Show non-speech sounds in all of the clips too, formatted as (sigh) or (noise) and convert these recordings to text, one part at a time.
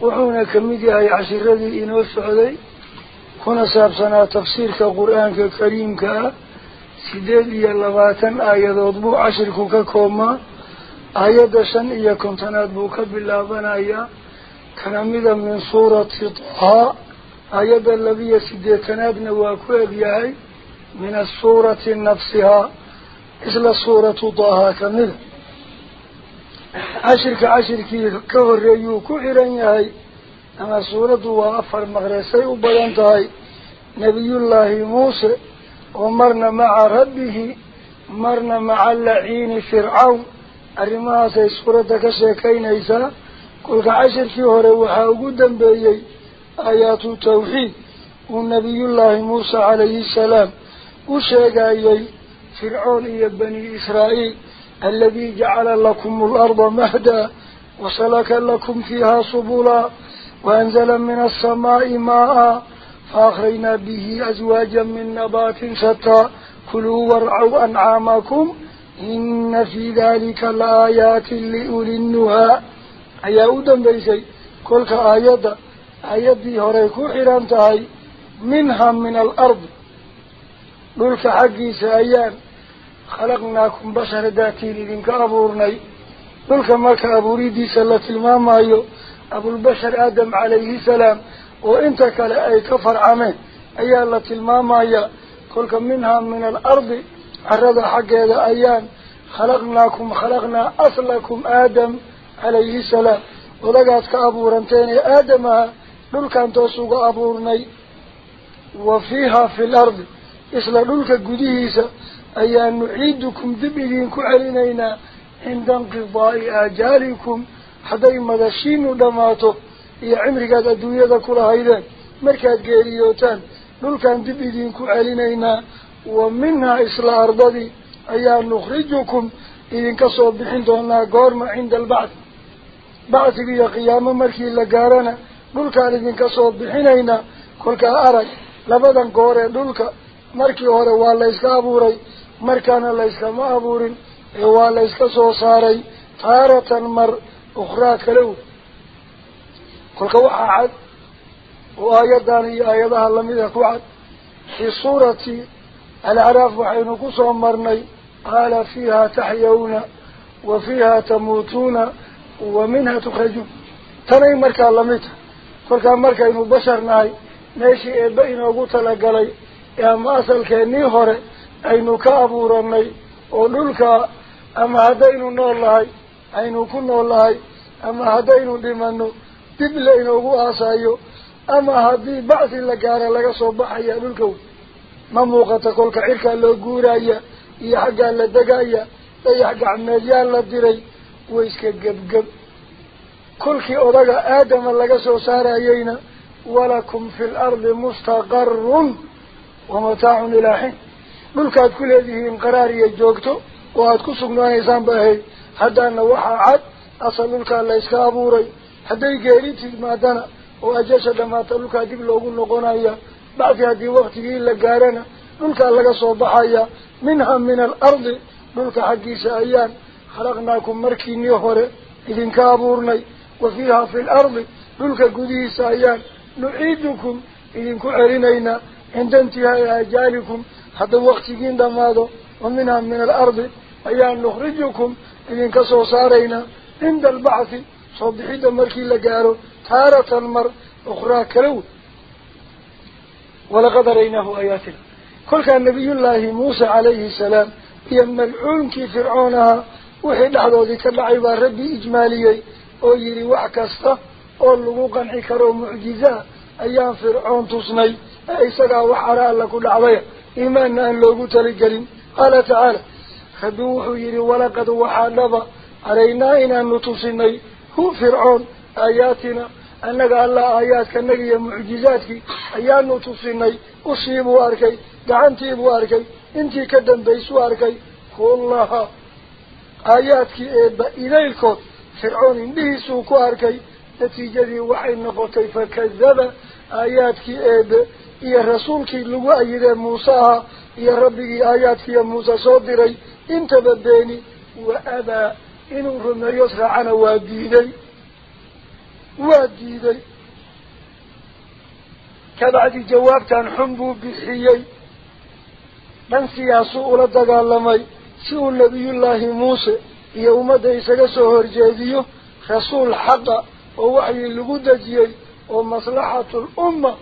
وحونا كميدي هاي عشر رذي إنو السعودي كنا سابسنا تفسير كقرآن كريم كا سديد إيا اللباتن آيات وضبو عشر كوكا كوما آيات شن إيا كنتنات بوكا باللابنا إيا كنمدا من سورة طه آيات اللبية سديتنادنا واكواب ياهي من السورة كمدا عشرك عشركي كهريو كحران ياهي. أما سورة وأفر مغرسي وبيانتهاي نبي الله موسى ومرنا مع ربه مرنا مع اللعين فرعون. أرمها سي سورة كشيكين إيسا. كل عشر كي هو وجودا بيي آيات التوحيد. والنبي الله موسى عليه السلام. وشيقايي فرعون يا بني إسرائيل. الذي جعل لكم الأرض مهدا وسلك لكم فيها سبلا وأنزل من السماء ماء فأخرينا به أزواجا من نبات شتى كلوا وارعوا أنعامكم إن في ذلك لآيات لأولي النهى. ayaa u dambaysay kolka aayadda aayaddii horey ku xidhan tahay minha min alardi dhulka xaggiisa ayaan خلقناكم بشر ذاتي لذنك أبورني ذلك ماك أبوري دي سلة الماما أيو. أبو البشر آدم عليه السلام. وإنتك لأي كفر عمي. أي الله تلماما أيو. كلك منها من الأرض. عرض حق هذا أيان. خلقناكم خلقنا أصلكم آدم عليه السلام. ولقاتك أبوران تاني آدم. ذلك أنت أسوق أبورني. وفيها في الأرض. إسلا ذلك قديسة. أي نعيدكم دبئين كعلينينا عند انقضاء آجالكم. حتى مدشين دماتو. يا عمرك هذا الدنيا كلها هيدا مركات قيريوتان دول كان دبئين كعلينينا ومنها إسلا أرضي أي أن نخرجكم. إذن كصوب بحين دوننا قورما عند البعث. بعثك يا قيامة مركي لقارنا دولك لذين كصوب بحينينا. كلك أرك. لبدا مركانا الله إسك ما أبورين والله إسك صوصاري تارة مر أخرى كلو كلك وحاد وآيادان هي آيادها اللمدة كوعد في صورة العراف وحين قصوا مرني قال فيها تحيون وفيها تموتون ومنها تخرجون تنين مركا لميتا كلها مركا إنو بشر ناي ماشي إبا إنو قوتا لقلي يا ما أصل هوري أينو كأبورني ونلك أما هدينو نور لهاي أينو كن لهاي أما هدينو لمنو تبلا إنو قو آسايو أما هدي بعث muuqata kolka cirkaa loo guuraya iyo xaggaa la degaya dayax gacmeedyaa la diray way iska gebgeb kolkii odaga aadama laga soo saarayeyna walakum fi lardi mustaqarun wamataacun ilaa xiin aada ku sugnaanaysaan ba ahayd haddaana waxaa cad asal dhulkaa la yska abuuray hadday geeri timaadana oo ajasha dhamaata dhulkaa dib loogu noqonaya bacdi haddii waktigii la gaarana dhulkaa laga soo baxaya minha min alardi dhulka xaggiisa ayaan khalaqnaakum markiinii hore idinka abuurnay wa fiiha fi lardi dhulka gudihiisa ayaan nuciidukum idinku celinaynaa cinda intihaai ajaalikum هذا وقت جين دماده ومنها من الأرض أيان نخرجكم إن كسو صارينا عند البعث صبحي دمر كي لقاره تارة المر أخرى كلو. ولقد ريناه آياتنا. كل كان نبي الله موسى عليه السلام يم العلم كي فرعونها وحيد عدو ذي تبع عبار ربي إجمالي أو يري وعكستة أو اللقوقا حكرو معجزة. أيام فرعون تصني أي سقا وحراء لكل عضية. Ee isagaa wax ara alla ku dhacdaya iimaanna aan loogu taligelin qaala tacaala rabbi wuxuu yidhi walaqad waxaa dhaba araynaa inaanu tusinay hu fircoon aayaatina annaga allah aayaadkanaga iyo mucjizaadkii ayaanu tusinay ushii buu arkay gacantii buu arkay intii ka dambaysuu arkay kullaha aayaadkii eeba يا رسول كي لو أيده موسى يا ربي آيات يا موسى صدري انت بديني وأبا إن رم يسرع عن وادي وادي كبعد جوابك عن حمد بحيي من سياسو أولا دقال لماي سيو النبي الله موسى يوم ديسة سهر جاديو رسول حقا ووحي اللغودة جيي ومصلحة الأمة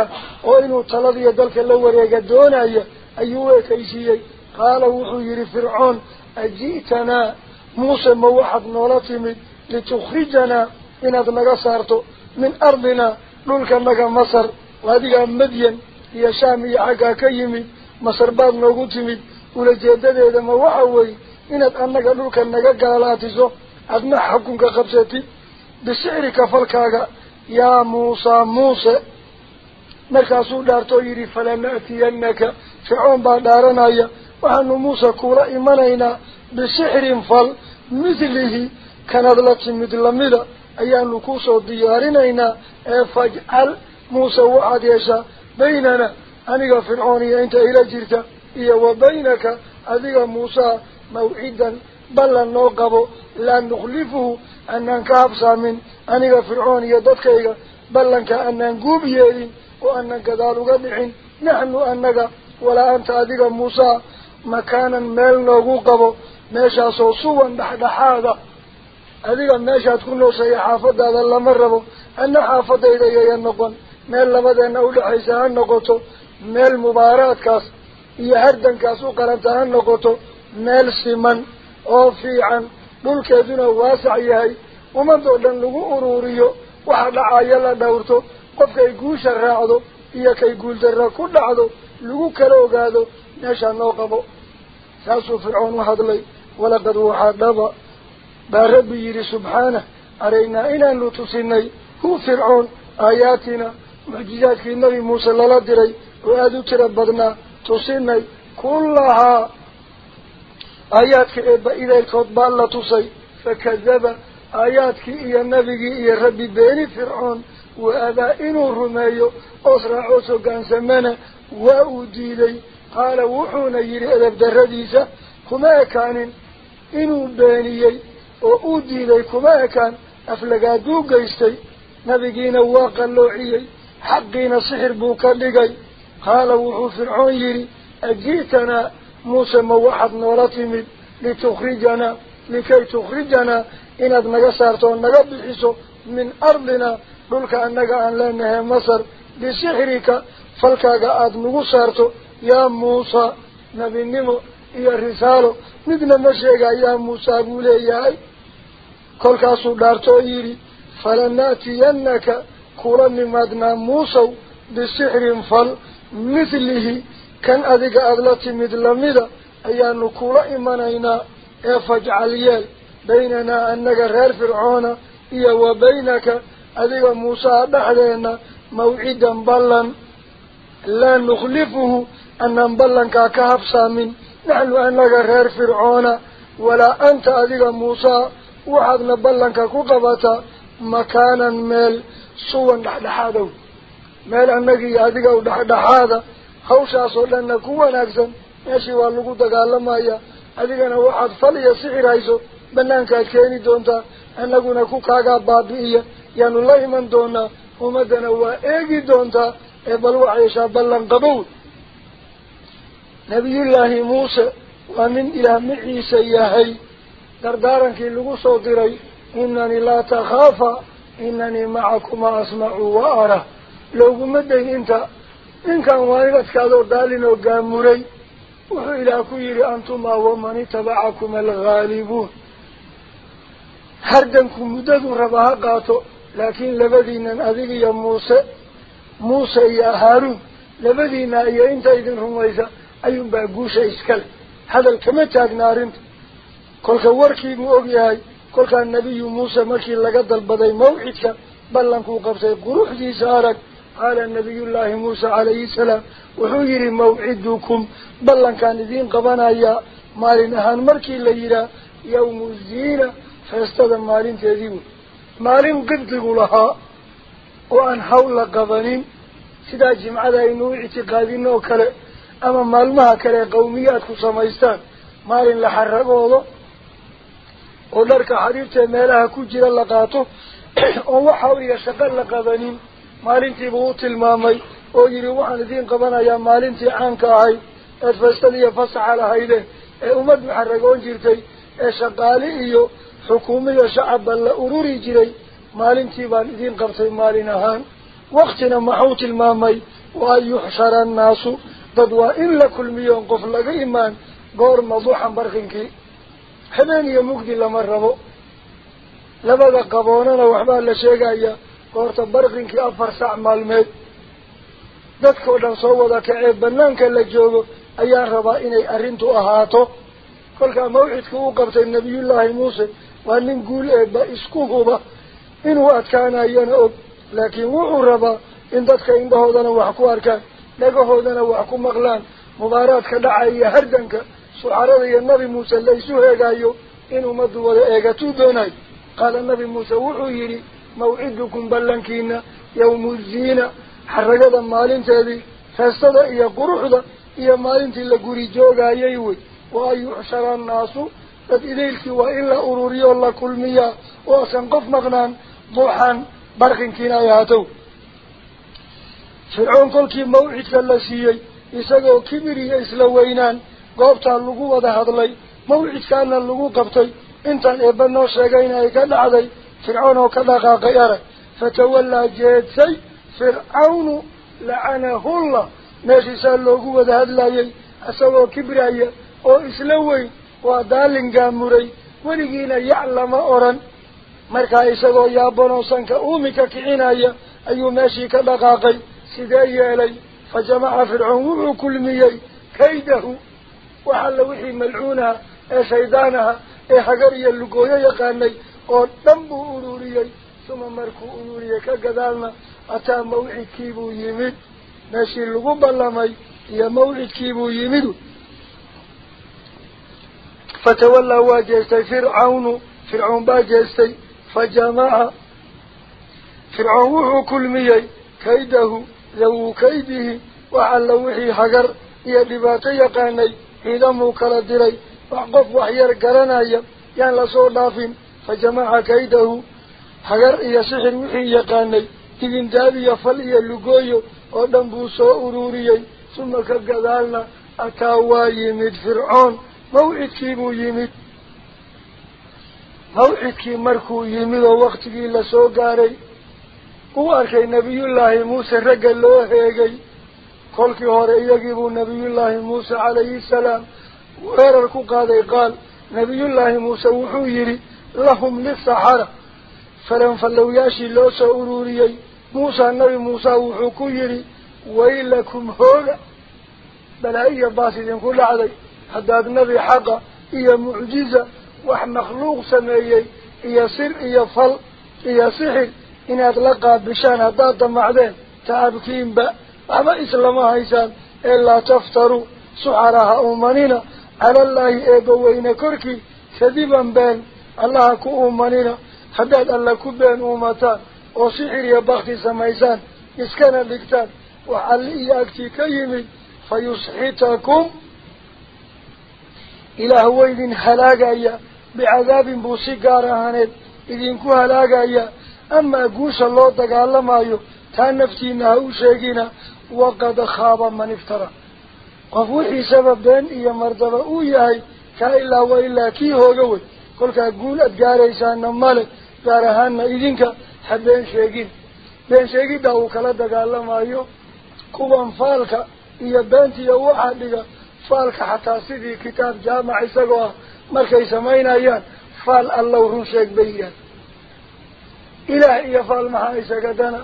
ah oo inuu taladiyo dalka la wareega doonaya ayuu u ekaysiiyey qaala wuxuu yidhi fircoon aji'tanaa muuse ma waxaad noola timid litukhrijanaa inaad naga saarto min ardina dhulkanaga masar adigaa madyan iyo shaam iyo xaggaa ka yimid masar baad noogu timid ulajeedadeeda ma waxa weeye inaad annaga dhulka naga gaalaatiso adna xukunka qabsatid بالسعر كفلك يا موسى موسى. مركا سودار تويري فلن أتينك فعون بادارنا وأن موسى كورا إمانينا بسعر فل مثله كنظلت مثل ميلا أيان لكوسا ديارينا فاجعل موسى وعد يشا بيننا. أنيق فرعوني أنت إلى جيرتا. إيا وبينك. أذيق موسى موعدا. بل نوقبه لا نخلفه. Aniga fircoon iyo dadkayga ballanka anaan guub yeelin oo anaan gadaal uga dhicin naxnu annaga walaa anta adiga muusaa makaanan meel noogu qabo meeshaasoo suwan dhexdhexaada adiga meeshaad ku noosaya xaafadaada lama rabo anna xaafadayda yaya noqon meel labadeena udhexaysa ha noqoto meel mubaaraadkaas iyo hardankaas u qaranta ha noqoto meel siman oo fiican dhulkeeduna waasac yahay. Ummadoo dhan lagu uruuriyo waxa dhacaya la dhowrto qofkay guusha raacdo iyo kay guuldarra ku dhacdo lagu kala ogaado meeshaa noo qabo. Saasuu fircoon u hadlay walaqad waxaa dhaba. Baa rabbi yidhi subxaanah araynaa inaanu tusinay. Hu fircoon aayaatina mucjizaadkii nabi muuse lala diray oo aada u tiro badnaa tusinay kullahaa tusay fakadaba aayaadkii iyo nabigii iyo rabbi beeni fircoon wa abaa inuu rumeeyo oos raacoos hoggaansamana waa uu diiday qaala wuxuuna yidhi edab darradiisa kuma ekaanin inuu beeniyey oo uu diiday kuma ekaan aflagaaduu geystay nabigiina waa qalloociyey xaqiina sixir buu ka dhigay qaala wuxuu fircoon yidhi aji'tanaa litukhrijanaa likay tukhrijanaa inaad naga saarto oo naga bixiso min ardina dhulka annaga aan leenahay masar bisixrika falkaaga aada nagu saarto yaa muusa nebinimo iyo risaalo midna ma sheega yaa muusaa buu leeyahay kolkaasuu dhaarto oo yidhi falana'tiyannaka kula nimaadnaa muusow bisixrin fal mithlihi كان أذيك أدلتي مدلميدا أيان نقول إيمانينا إيه إفج عليال بيننا أنك غير فرعون إيا وبينك أذيك موسى بحدينا موعدا بلا لا نخلفه أن بلا كاكهب سامين نحن أنك غير فرعون ولا أنت أذيك موسى وحدنا بلا كاكهبتا مكانا ميل سوى نحن حادو ميل أنك أذيك ودحد حادو dhanna ku wanaagsan meeshii waa lagu dagaalamaya adigana waxaad fal iyo sixir hayso banaankaad keeni doontaa annaguna ku kaagaa baabi'iya yaanu la iman doonaa ummaddana waa eegi doontaa ee bal waxaa yeeshaa ballan qabow nabiyullaahi muuse waa nin ilaah maciisa yahay dardaarankii lagu soo diray inanii laa takhaafa inanii macakumaa asmacu wa ara looguma dayn inta ninkan waa inadkaadoo daalin oo gaamuray wuxuu ilaah ku yidhi antumaa waman itabacakuma alghaalibuun hardanku muddaduu raba ha qaato laakiin labadiinan adig iyo muuse muuse iyo haaruun labadiina iyo inta idin rumaysa ayuunbaa guusha iskale hadal kama taagna arrinta kolka warkiibuu og yahay kolkaa nebiyu muuse markii laga dalbaday mawcidka ballankuu qabtay quruxdiisa arag yidhi mawcidukum ballankaan idiin qabanayaa maalin ahaan markii la yidhaah yawmu ziina feestada maalinteedii wey maalin qibdigu lahaa oo aan hawl la qabanin sidaa jimcada aynu u ictiqaadin oo kale ama maalmaha kale qawmiyaadku samaystaan maalin la xaragoodo oo dharka xariirtae meelaha ku jira la qaato oo waxa iyo shaqo la qabanin waxaan idiin qabanayaa maalintii caanka ahayd eed feestada iyo fasaxa lahayde ee ummaddu xaragoon jirtay ee shaqaali iyo xukuumiyo shacabba la ururi jiray maalintii baan idiin qabtay maalin ahaan waktina maxuu tilmaamay wa an yuxshara annaasu dad waa in la kulmiyoon qof laga imaan goor maduuxan barkinkii habeen iyo mugdi lama rabo labada qaboonana waxbaa la sheegayaa goorta barkinkii afar sac maalmeed dadkao dhan soo wada kacee banaanka la joogo ayaan rabaa inay arrintu ahaato kolkaa mawcidka uu qabtay nebiyullaahi muuse waa nin guul eeba isku huba inuu adkaanayana og laakiin wuxuu rabaa in dadka indhahoodana wax ku arkaan dhagahoodana wax ku maqlaan mubaaraadka dhacaya hardanka suxarada iyo nabi muuse laysu heegaayo in ummaddu wada eegatuu doonayo qaala nabi muuse wuxuu yidhi feestada iyo quruxda iyo maalintii la guri joogayay wey wa an yuxshara annaasu dad idaylkii waa in la ururiyo la kulmiyaa oo asan qof maqnaan duuxan barkinkiina ay ahaato fircoon kolkii mawcidka la siiyey isagoo kibir iyo isla weynaan goobtaa lagu wada hadlay mawcidkaana lagu qabtay intaan eebba noo sheegayna ay ka dhacday فرعون كذا غير فتولى جيتسي فرعون لعنه الله. ناشي سألو قوات هاد لايي أسوه كبرية أو إسلوي ودالن قاموري. ولقينا يعلم أوران مركا إسوه يا بنوسانك أوميكا كعناية أيو ناشي كذا غاقي سدايا لي فجمع فرعون وكل ميي كيده. وحل وحي ملعونها. أي سيدانها أي حقري اللقوية يقاني oo dhan buu ururiyey suma markuu ururiyey ka gadaalna ataa mawcidkiibuu yimid meeshii lagu ballamay iyo mawcidkiibuu yimid fatawallaa waa jeestay fircawnu fircoon baa jeestay fa jamaca fircoon wuxuu kulmiyey kaydahu dawuu kaydihi wax alla wixii hagar iyo dhibaato yaqaanay ciidamuu kala diray wax qof waxyar garanaya yaan lasoo dhaafin sixir wixii yaqaanay digindaab iyo fal iyo lugooyo oo dhan buu soo ururiyey suma ka gadaalna ataa waa yimid fircoon mawcidkii buu yimid mawcidkii markuu yimid oo waktigii lasoo gaaray uu arkay nebiyullaahi muuse ragga loo heegay kolkii hore iyagiibuu nebiyullaahi muuse calayhi salaam weerar ku qaaday qaal nebiyullaahi muuse wuxuu yidhi لهم للسحرة فلن فلو ياشي لو أروريي موسى النبي موسى وحكويري ويلكم هولا بل أي باسد ينقول علي حتى النبي حقا. إيا معجزة. وح مخلوق سميي إيا سر إيا فل إيا سحر. إن أطلقها بشان هداد معدين. تعبكين با. أما إسلام هايسان. إلا تفتروا. سعرها أمانين على الله إيقوين كركي. كذبا بان haddaad alla ku been uumataan oo sixir iyo bakti samaysaan iskana dhigtaan wax alli iyo agtii ka yimid fa yusxitakum ilaah weydin halaagaya bicadaabin buu si gaar ahaaneed idinku halaagaya amaa guusha loo dagaalamayo taa naftiina ha u sheegina waqad khaaba man iftara qof wixiisaba been iyo mardaba uu yahay kaa ilaa wa ilaa kii hooga wey gaaraysaana male gaar ahaana idinka ha been sheegin been sheegidha uu kala dagaalamayo kuwan faalka iyo beentiya waxaa dhiga faalka xataa sidii kitaab jaamac isagoo ah markay samaynayaan faal allow run sheeg bay yidhaah ilaah iyo faal maxaa isagadana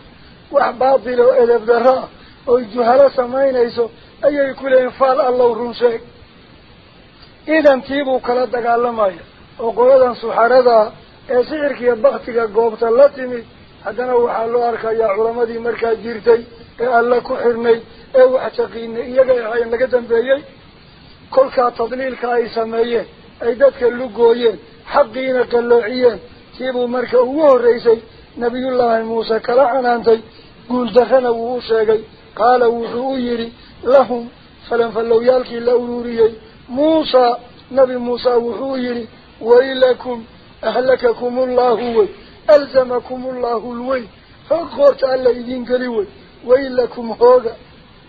wax baatil oo edeb darro ah oy juhalo samaynayso ayay ku leeyihin faal allow run sheeg idan tiibuu kala dagaalamaya ah baktiga goobta la timid haddana waxaa loo arkayaa culamadii markaa jirtay ee alla ku xirnayd ee wax taqiinay iyagay ahaayeen laga dambeeyey kolkaa tadliilka ay sameeyeen ay dadka lugooyeen xaqiina qalloociyeen tiibuu marka ugu horreysay nabiyullaahi muuse kala canaantay guuldarrana wuu u sheegay qaala wuxuu u yidhi lahum falanfallowyaalkii la ururiyey muusaa nabi muusa wuxuu yidhi ويلكم أهلككم الله وي ألزمكم الله الوي فقرت على إذن قريوي ويلكم هوغا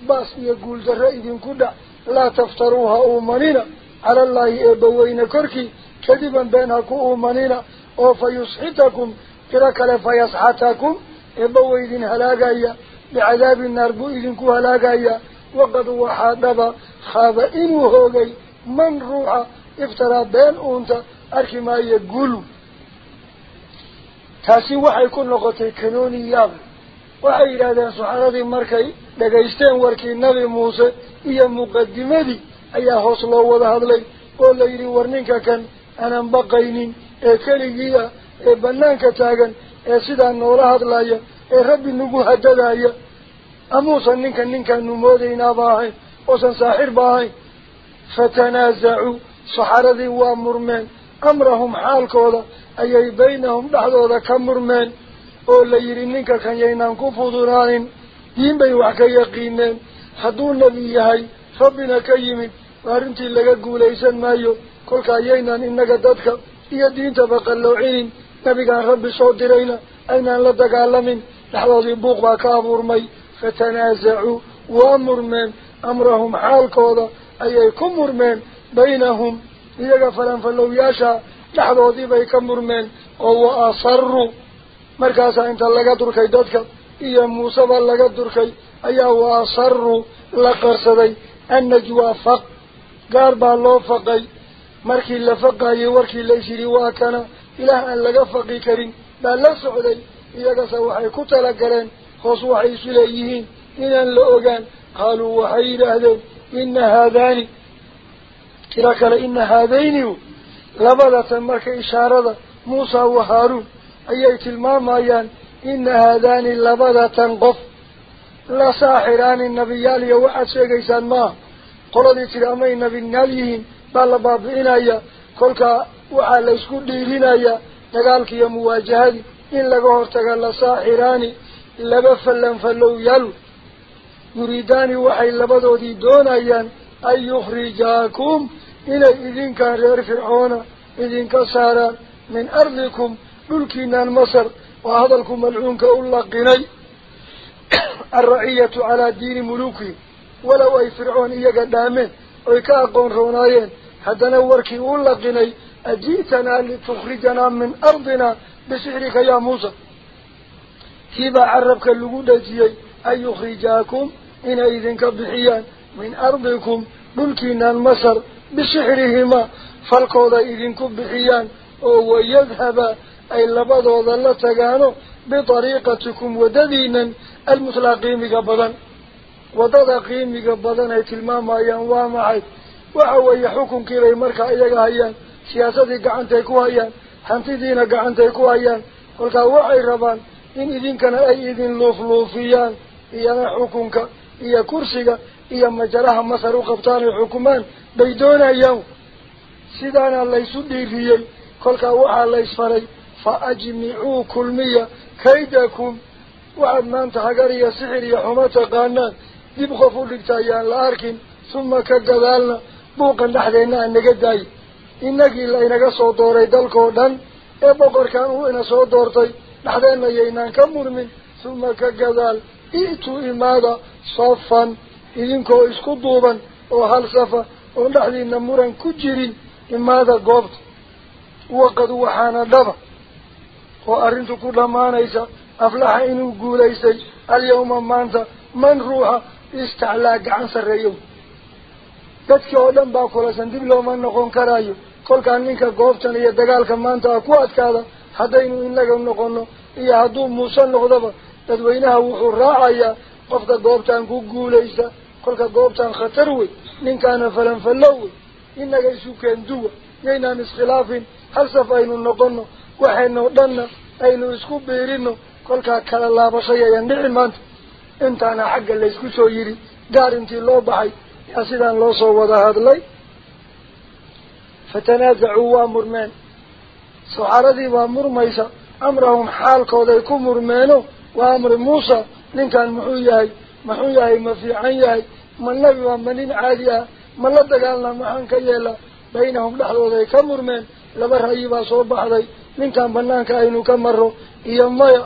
باس يقول ذرا إذن كدا لا تفتروها أمانين على الله إبوين كركي كذبا بينك أمانين أو فيصحتكم كركل فيصحتكم إبو إذن هلاقايا بعذاب النار بو إذن كو هلاقايا. وقد وحادبا خابئين إنو من روح افترى بين أنت. أرخي ما يقول تاسي وحي كن لغتي كنوني ياب وحي إلى ذا سبحانه ذي مركي لغا يستين النبي موسى إيا مقدمة دي أيا حوص الله وضهد لي قول لي ورنينكا كان أنا مبقينين. إيه إكالي جيا إبنانكا إيه تاغن. إيه إسيدا نورا هدلايا إربي نقو هددايا أموسى ننكا ننكا نمودينا باهي وسن ساحر باهي. فتنازعوا. صحر ذي وامرمين أمرهم حال حالكوذا أي بينهم دحضوذا كمرمان أو ليرينيكا كان يينانكو فضران دين بيوحكا يقينان حدون نبيهاي ربنا كيمن وارنتي لغا قوليسان مايو كلكا يينان إنكا دادكا إيا دين تبقى اللوعين نبي كان ربي صوت رينا أين أن لدكا لمن دحضوذي بوق باكابور مي فتنازعوا وامرمان أمرهم حالكوذا أي كمرمان بينهم إذا فلن فلو ياشا نحن وضيبه كمر من وهو أصر. مركزا أنت لغا دركي دادك. إيا موسى باللغا دركي أيا هو أصر. لقرصدي أنك وفق قاربا الله فقي. مركي وركي يوركي ليسي وكان إله أن لغا فقي كريم. لا لسعو لي إذا سوحي كتلك لين خصوحي سليهين. إنا لأغان قالوا وحيد أهدين إن هذاني تراك لإن هذين لبدا تمرك إشارة موسى وهارون أي تلماميا إن هذان لبدا تنقف لساحران النبي يالي وعشق إيسان ما قرد ترامي النبي ناليهم بل بابئنا كلك وعلى اسكو ديرينا تقالك يا مواجهة إن لقهر تقال لساحران لبفلا فلو يالو يريداني وحي لبدا دي دونايا أن يخرجاكم إلى إذن كان رير فرعون إذن كسارا من أرضكم للكنا المصر وهذا لكم العون كأولاقيني (coughs) الرعية على دين ملوكي ولو أي فرعون إيا قدامين أي كأقون رونايين حتى نوركي أولاقيني أجيتنا لتخرجنا من أرضنا بسحرك يا موسى. كيف عربك اللقودة جيي أن يخرجاكم إن إذن كبحيان من أرضكم للكنا المصر oo wayadhaba ay labadooda la tagaano bitariiqatikum waddadiinan almutlaa qiimiga badan wadada qiimiga badan ay tilmaamayaan waa maxay waxa weeye xukunkiibay markaa iyaga hayaan siyaasadii gacantay ku hayaan hantidiina gacantay ku hayaan kolkaa waxay rabaan in idinkana ay idin luufluufiyaan iyana xukunka iyo kursiga iyo majaraha masar u qabtaan ay xukumaan kulmiya kaydakum waxaad maanta hagar iyo sixir iyo xumo taqaanaan dib qof u dhigta ayaan la arkin suma ka gadaalna buuqan dhexdeenna aan naga daayi inagii laynaga soo dooray dalkao dhan ee boqorkan uu ina soo doortay dhexdeenna yaynaan ka murmin suma ka gadaal i'tuu imaada safan idinkoo isku duuban oo hal safa oon dhexdiina muran ku jirin imaada goobta waqad waxaana dhaba oo arrintu ku dhammaanaysa aflaxa inuu guulaystay alyawma maanta man ruuxa istaclaa gacan sarreeyow dadkii oo dhan baa kulasan dib looma noqon karaayo kolkaa ninka goobtan iyo dagaalka maanta ah ku adkaada haddaynu inaga noqono iyo hadduu muuse noqdaba dadweynaha wuxuu raacayaa qofka goobtan ku guulaysta ninkaana falanfallow wey inaga isu keenduwa yaynaan iskhilaafin hal saf aynu noqono waxaynoo dhanna aynu isku biirino kolkaa kala laabashay ayaan dhici maanta intaana xagga laysku soo yidhi gaar intii loo baxay yaa sidaan loo soo wada hadlay fatanaasacuu waa murmeen saxaaradii baa murmaysa amrahum xaalkooday ku murmeeno waa amri muusa ninkan muxuu yahay caadi ah ma la dagaalna maxaan ka yeela baynahum dhexdooday ka murmeen laba ra'yi baa soo baxday ninkan banaanka aynu ka maro iyo maya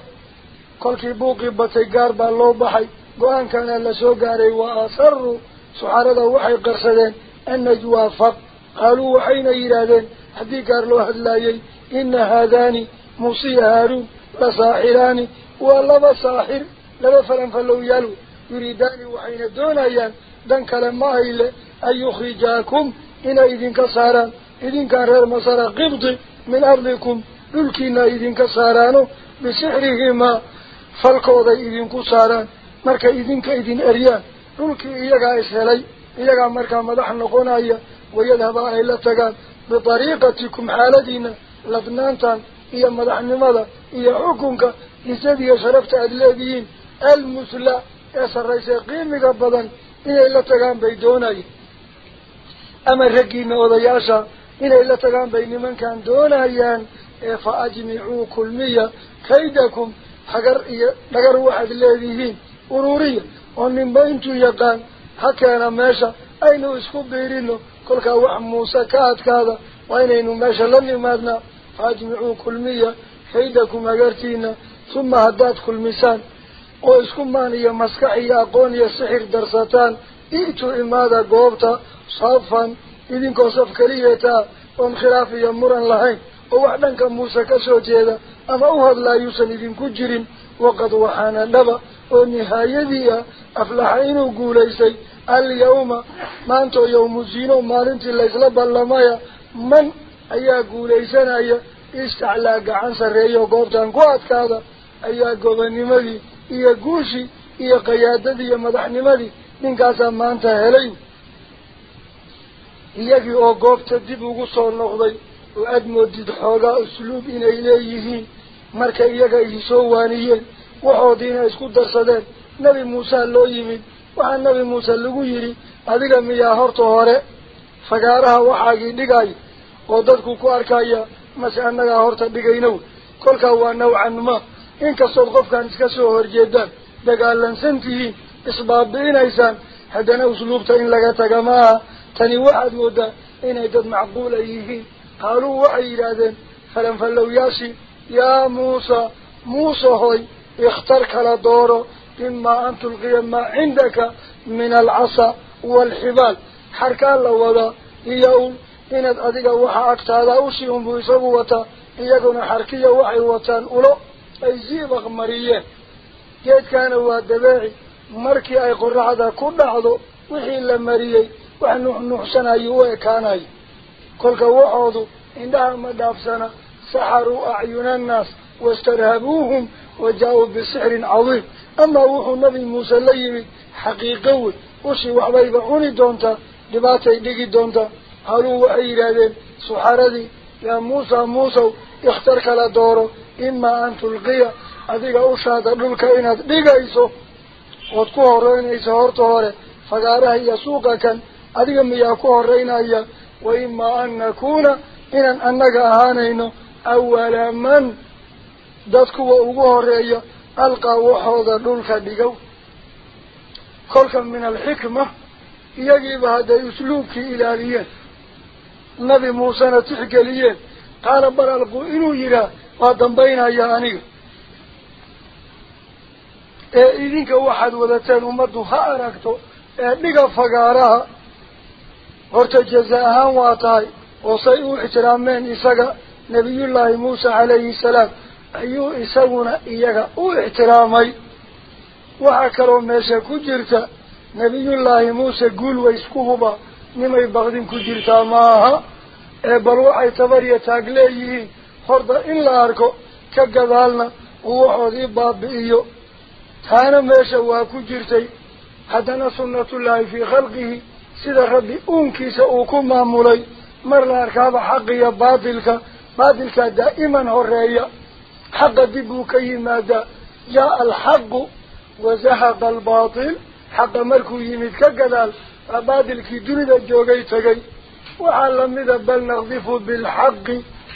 kolkii buuqii batay gaar baa loo baxay go-aankana lasoo gaaray wa asaruu saxaarada waxay qarsadeen an najwaafaq qaaluu waxayna yidhaahdeen haddii gaar loo hadlaayey ina haadaani muusiya haaruun la saaxiraani waa laba saaxir laba falanfalowyaal waxayna doonayaan dan kale ma ayle an yukhrijaakum inay idinka saaraan idinkaan reer masara qibdi min ardikum dhulkiina idinka saaraano bisixrihimaa falkooday idinku saaraan markay idinka idin eryaan dhulkii iyagaa ishelay iyagaa markaa madax noqonaya wayadhaba ay la tagaan bitariiqatikum xaaladiina ladnaantan iyo madaxnimada iyo xukunka isadiiyo sharafta aada leedihiin almusla إيه يسر ريسا قيم مقبضا إلا إيه إلا تقام بيدوني. أما الرقيم وضياسا إلا إلا تقام بين من كان دوني إيه فأجمعوا كل مية كيدكم. حقر نقر واحد الذيهين أروريا ومن بينتو يقان حكا نماشا أينو اسكوب بيرينو؟ كل كواح موسى كاد كاد وأينو ماشا لن يمادنا؟ فأجمعوا كل مية كيدكم أقرتينا ثم هداد كل مسان iyo maskax iyo aqoon iyo sixir darsataan i'tuu imaada goobta saafan idinkoo saf keliyeetaa oon khilaaf iyo muran lahayn oo wax dhanka muuse ka soo jeeda ama u hadlaayuusan idinku jirin waqad waxaana dhaba oo nihaayadii ah aflaxa inuu guulaystay alyawma maantoo yawmu ziino maalintii laysla ballamaya man ayaa guulaysanaya istaclaa gacan sarreeyo goobtan ku adkaada ayaa gobonimadii qayaadadii iyo madaxnimadii ninkaasaa maanta helay iyagii oo goobta dib ugu soo noqday oo aada moodid xoogaa usluub inay leeyihiin markay iyaga isi soo waaniyeen waxoodiina isku darsadeen nebi muuse loo yimid waxaa nebi muuse lagu yidhi adiga miyaa horta hore fagaaraha waxaagii dhigay oo dadku ku arkaya mase annagaa horta dhigaynow kolkaa waa nawcan ma inkastood qofkan iska soo horjeedaan dagaalansan tihiin isbaabi'inaysaan haddana usluubta in laga taga maaha tani waxaad moodaa inay dad macquula yihiin qaaluu waxay yidhaahdeen falanfallowyaashii yaa muusa muuse hoy ikhtar kala dooro imaa an tulqiya maa cindaka min alcasa waalxibaal xarkaa la wadaa iyo ul inaad adiga waxaa agtaada ushii unbuu isagu wataa iyaguna xarkiya waxay wataan ulo ay siibaq mariyeen geedkaana waa dabeeci markii ay qoraxda ku dhacdo wixii la mariyey wax nuuxnuuxsanayo u ekaanayo kolka waxoodu indhaha ma dhaafsana saxaruu acyuna annaas wastarhabuuhum وجاءوا بسحر عظيم أما وحو نبي موسى ليمي حقيقة وشي وحبيب عوني دونتا لباتي ديكي دونتا قالوا وحيرادين سحردي يا موسى موسى إما أن تلقيا أذيك أشهد للك إناد ديكيسو وادكو هرينيسا هورتو هوري فقارها يسوقا كان أذيك مياكو هرينيا وإما أن نكون إن أنك أهانينو أولا من dadku wa ugu horeeya alqaa waxooda dhulka dhigow kolka min alxikma iyagiiba hadday usluubkii ilaaliyeen nabi muusena tixgeliyeen qaala bal alquu inuu yidhaah jaza ahaan waa tahay oo say u ixtiraameen isaga nabiyullaahi muuse calayhi salaam ayuu isaguna iyaga u ixtiraamay waxaa kaloo meesha ku jirta nebiyullaahi muuse guul way isku huba nimay baqdin ku jirtaa maaha ee bal waxay tabar iyo taag leeyihiin in la arko ka gadaalna uu waxoodii baabi'iyo taana meesha waa ku jirtay haddana sunnatullaahi fii khalqihi sida rabbi uunkiisa uu ku maamulay mar la arkaaba xaqiyo baatilka baatilkaa daa'iman horeeya حق دبو كيمادا جاء الحق وزهق الباطل حق مركو يمد كقدال أبادل كي درد الجوغي تغي وعلم إذا بل نغذف بالحق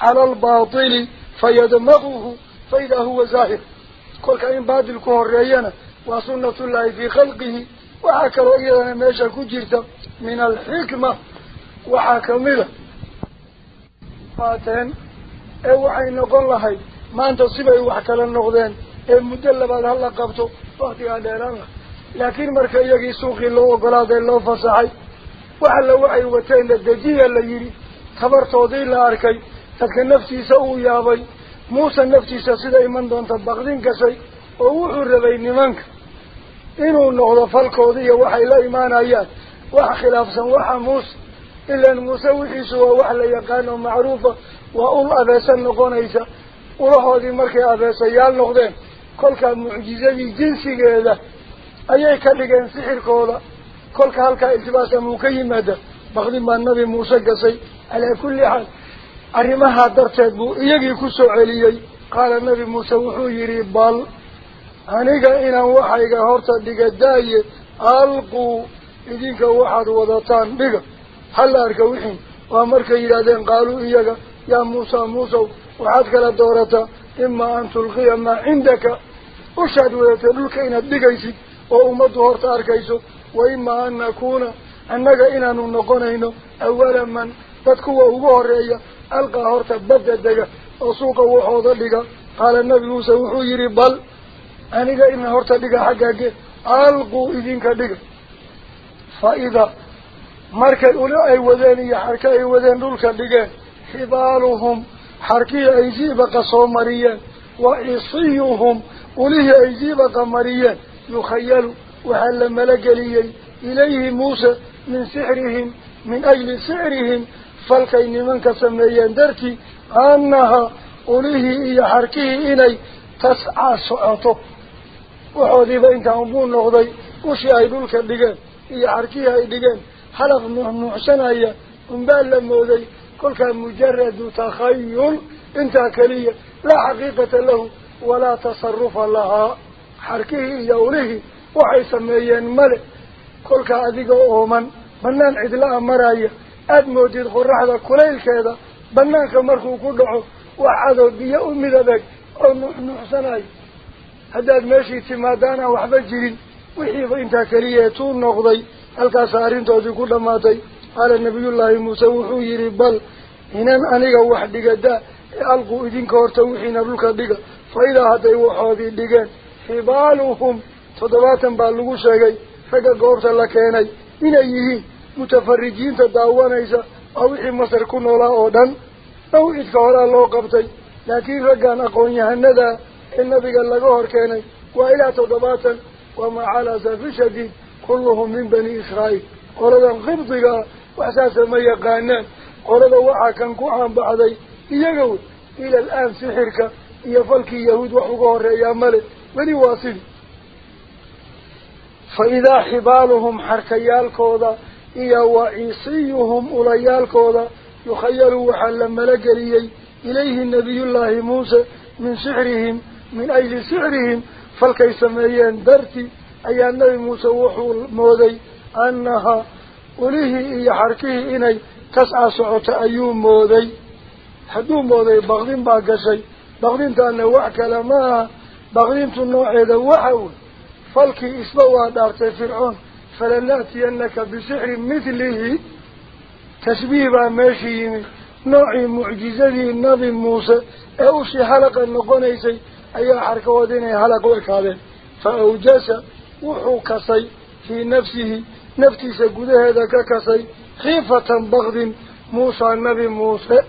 على الباطل فيدمغه فإذا هو زاهر كل كائن بادل كهرينا وسنة الله في خلقه وحكى إذا ماشا كجرت من الحكمة وحكمله فاتن اوحي نقول kala noqdeen ee muddo labaad hala qabto waktigaa dheeraan lah laakiin marka iyagii suuqii loo ogolaaday loo fasaxay waxa la waxay wateen la dejiya la yidhi tabartoodii la arkay dadka naftiisa uu yaabay muuse naftiisa sida iman doonta baqdin gashay oo wuxuu rabay nimanka inuu noqdo falkoodi iyo waxay la imaanayaan wax khilaafsan waxa muuse ilaan muuse wixiisu waa wax la yaqaan oo macruufa waa ul abeesan noqonaysa ulahoodii markay abeesayaal noqdeen kolkaa mucjizadii jinsigeeda ayay ka dhigeen sixirkooda kolka halkaa iltibaas amuu ka yimaada baqdin baa nabi muuse gasay calaa kulli xaal qaala nabi muuse wuxuu yidhi bal aniga inaan waxayga horta dhiga daaye alquu idinka waxaad wadataan dhiga hala arka wixiin waa markay yidhaahdeen qaaluu iyaga yaa muusa muusow waxaad kala doorataa imaa an tulqiya maa cindaka ushaad wadatay dhulka inaad dhigaysid oo ummaddu horta arkayso wa imaa an nakuuna annaga inaanu noqonayno awala man dad kuwa ugu horeeya ألقى أورت بدد دجا أسوق وحوض دجا قال النبي سوحو يري بل أنا جا إن أورت دجا حاجة ألقوا إذنك دجا فإذا مركا أولا أي وذاني حركا أي وذان دولك دجا حبالهم حركي أيزيب قصو مريا وإصيهم أوليه أيزيب قمريا يخيل وحل ملك لي إليه موسى من سحرهم من أجل سحرهم falkay nimanka sameeyeen dartii annaha ulihii iyo xarkihii inay tascaa socoto waxoodiiba intaan buu noqday ushii ay dhulka dhigeen iyo xarkihii ay dhigeen halaf nuuxnuuxsanaya unbaa la mooday kolkaa mujaradu takhayul intaa keliya laa xaqiiqata lahu walaa tasarufa lahaa xarkihii iyo ulihii waxay sameeyeen male kolkaa adiga ooman banaan cidla-a maraya u midabeg oo nuuxnuuxsanayo haddaad meeshii timaadaan aan waxba jirin wixiiba intaa keliya tuu noqday halkaasa arrintoodii ku dhammaatay qaala nabiyullaahi muuse wuxuu yidhi bal inan aniga wax dhigadaa ee alquu idinka horta wixiina dhulka dhiga fa idaa hadday waxoodii dhigeen xibaaluhum toddobaatan baa lagu sheegay ragga goobta la keenay inay yihiin ku noolaa oo dhan mawcidka horaa loo qabtay laakiin raggan aqoon-yahanada ee nabiga laga hor keenay waa ilaa toddobaatan wamaa calaa safi shadiid kulluhum min bani israa'iil qoladan qibdiga ah wax saasa ma yaqaanaan qolada waxaa kan ku caanbaxday iyaga wey ila al-aan sixirka iyo falkii yahuud wax uga horeeyaa male weli waa sidii fa idaa xibaaluhum xarkayaalkooda إيا وعيسيهم أليالكوضا يخيروا حلا ملقريي إليه النبي الله موسى من سحرهم من أجل سحرهم فالكي سميان درتي أي النبي موسى وحو الموذي أنها أليه إيا حركيه إني تسعى سعوت أيوم موذي حدوم موذي بغضين باقشي بغضين تانا وعك لماها بغضين تنوعي ذا وحاول فالكي اسبوا دارتي فرعون فلنأتي أنك بسحر مثله تسبيبا ماشي نوع معجزة النظم موسى. أوشي حلقا نقونيسي أي حركة وديني حلق وكابين فأوجس وحوكسي في نفسه. نفتيس قد هذا ككسي خيفة بغض موسى النبي موسى.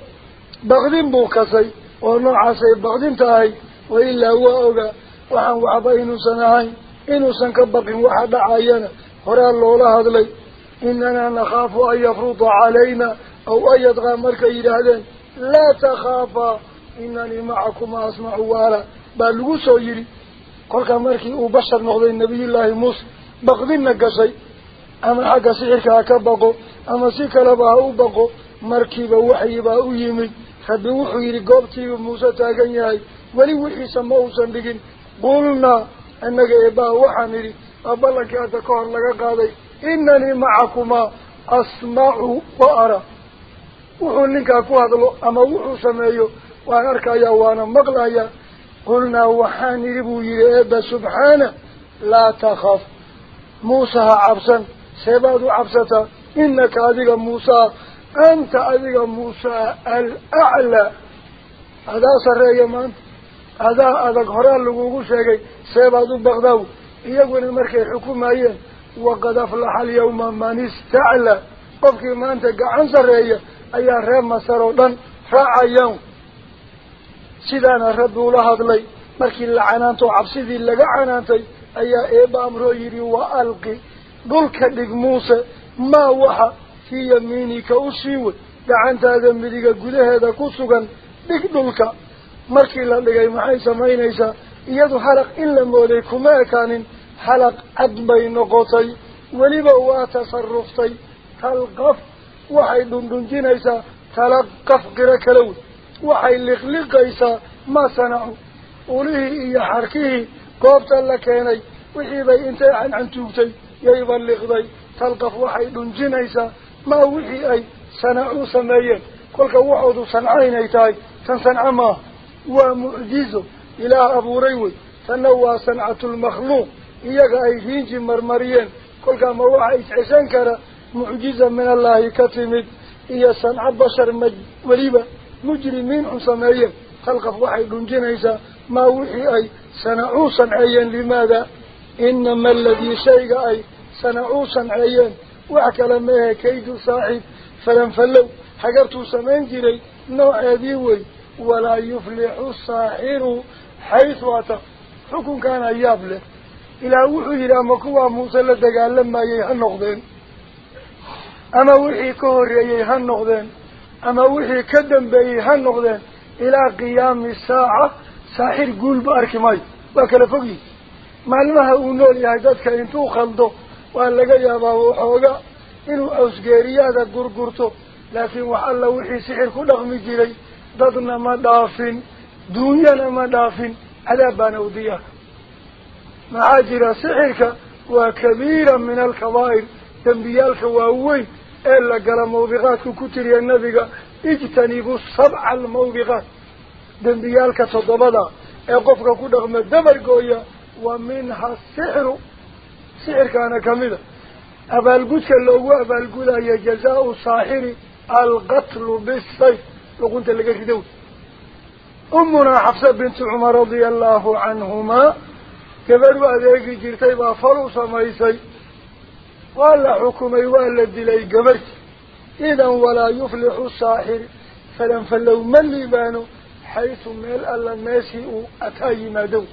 بغض بوكسي ونوع سي بغض تاهي. وإلا هو أوغى وحن وعضا إنو سنعين إنو سنكبق وحد عاينا yadqaa markay yidhaahdeen laa takhaafaa inanii macakuma asmacu waala baa lagu soo yidhi kolkaa markii uu bashar noqday nabiyullaahi muuse baqdinna gashay ama xagga sixirka ha ka baqo ama si kaleba ha u baqo markiiba waxyi baa u yimid rabbi wuxuu yidhi goobtiibu muuse taagan yahay weli wixiisa ma uusan dhigin qulnaa innaga eebbaha waxaan idhi inanii macakumaa asmacu wa ara wuxuu ninkaa ku hadlo ama wuxuu sameeyo waan arkayaa waana maqlayaa qulnaa waxaan idhi buu yihi eebba subxaana laa takhaf muuse ha cabsan seebaad u cabsataa inaka adiga muusaa anta adiga muusaa alaclaa adaa sarreeya maanta adaa adag horaa lagugu sheegay seebaad u baqdaw waqad aflaxa alyawma man istaclaa qofkii maanta gacan sarreeya ayaa reer masar oo dhan raacayaan sidaana rabbi ula hadlay markii la canaanto cabsidii laga canaantay ayaa eeba amroo yidhi wa alqi dhulka dhig muuse maa waxa fii yamiinika u siiway gacantaada midiga gudaheeda ku sugan dhig dhulka markii la dhigay maxay samaynaysaa يدو حلق إلا مولي كما كان حلق أدبي نقطي ولبا تصرفتي تلقف وحي دندن جنيسا تلقف قرك لون وحي لغلقيسا ما سنعو أوليه إيا حركيه قابتا لكيني وحي بي انت عن عن توتي ييبا لغضي تلقف وحي دندن ما وحي أي سنعو سميين كلك وحوض سنعين أي تاي سنسنع ما ومعجيزه إلى أبو ريوي فنوى صنعة المخلوق. إياك أي هينج مرمريين. كل كما هو عيسان كرا معجزة من الله كتمت. إيا صنعة بشر مجريبا مجرمين عصمائيا خلق واحد دونجين إيسا ما وحي أي. صنعوا صنعيا لماذا؟ إنما الذي شيق أي. صنعوا صنعيا وحكى لما كيد صاحب. فلم فلو. حقرتوا سمين جري نوع يديوي ولا يفلح الصاحر leh ilaah wuxuu yidhi ama kuwaa muuse la dagaalamayey ha noqdeen ama wixii ka horreeyey ha noqdeen ama wixii ka dambeeyey ha noqdeen ilaa qiyaami saaca saaxir guulba arki maayo waa kala fogyihi maalmaha uu nool yahay dadka intuu khaldo waa laga yaabaa waxooga inuu awsgeeriyaada gurgurto laakiin wax alla wixii sixir ku dhaqmi jiray dadna ma dhaafin دنيا ما دافن على بانودية معاجر سحرك وكبيرا من الكبائر. تنبيا الكواوي إلا قال موبغات كتر النبي. اجتنبوا سبع الموبغات تنبيا الكتضبضة أقفك كدغ مدبر قوية ومنها السحر. سحر كان كمدة أبا القدس اللوغو أبا القدس هي جزاء صاحري القتل بالصيف لو كنت لقى كدوه أمنا حفصة بنت عمر رضي الله عنهما كبروا أذيك جرتي وفروا سميسي ولا حكمي ولا الدلي قبرت. إذا ولا يفلح الساحر. فلن فلو من ليبانو حيث ميل ألا الناس أتاي دو،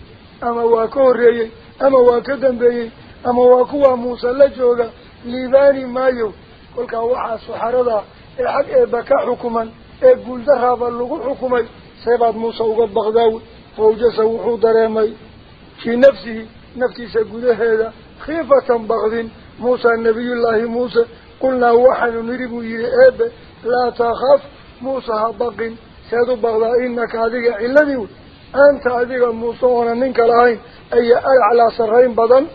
أما واكو ري أما واكدن بي أما واكو موسى لجوغا ما يو، قلك وحا سحردا إلحق إبكا حكما إبقل ذهب اللغو حكمي. سيباد موسى أغا بغداوي فوجس وحود ريمي في نفسه نفسه سيقول هذا خيفة بغد موسى النبي الله موسى قلنا وحن نريب إلى أبا لا تخاف موسى بغد سيادو بغداء إنك هذيك علاني أنت هذيك موسى هنا منك الآن أي أل على سرين بضن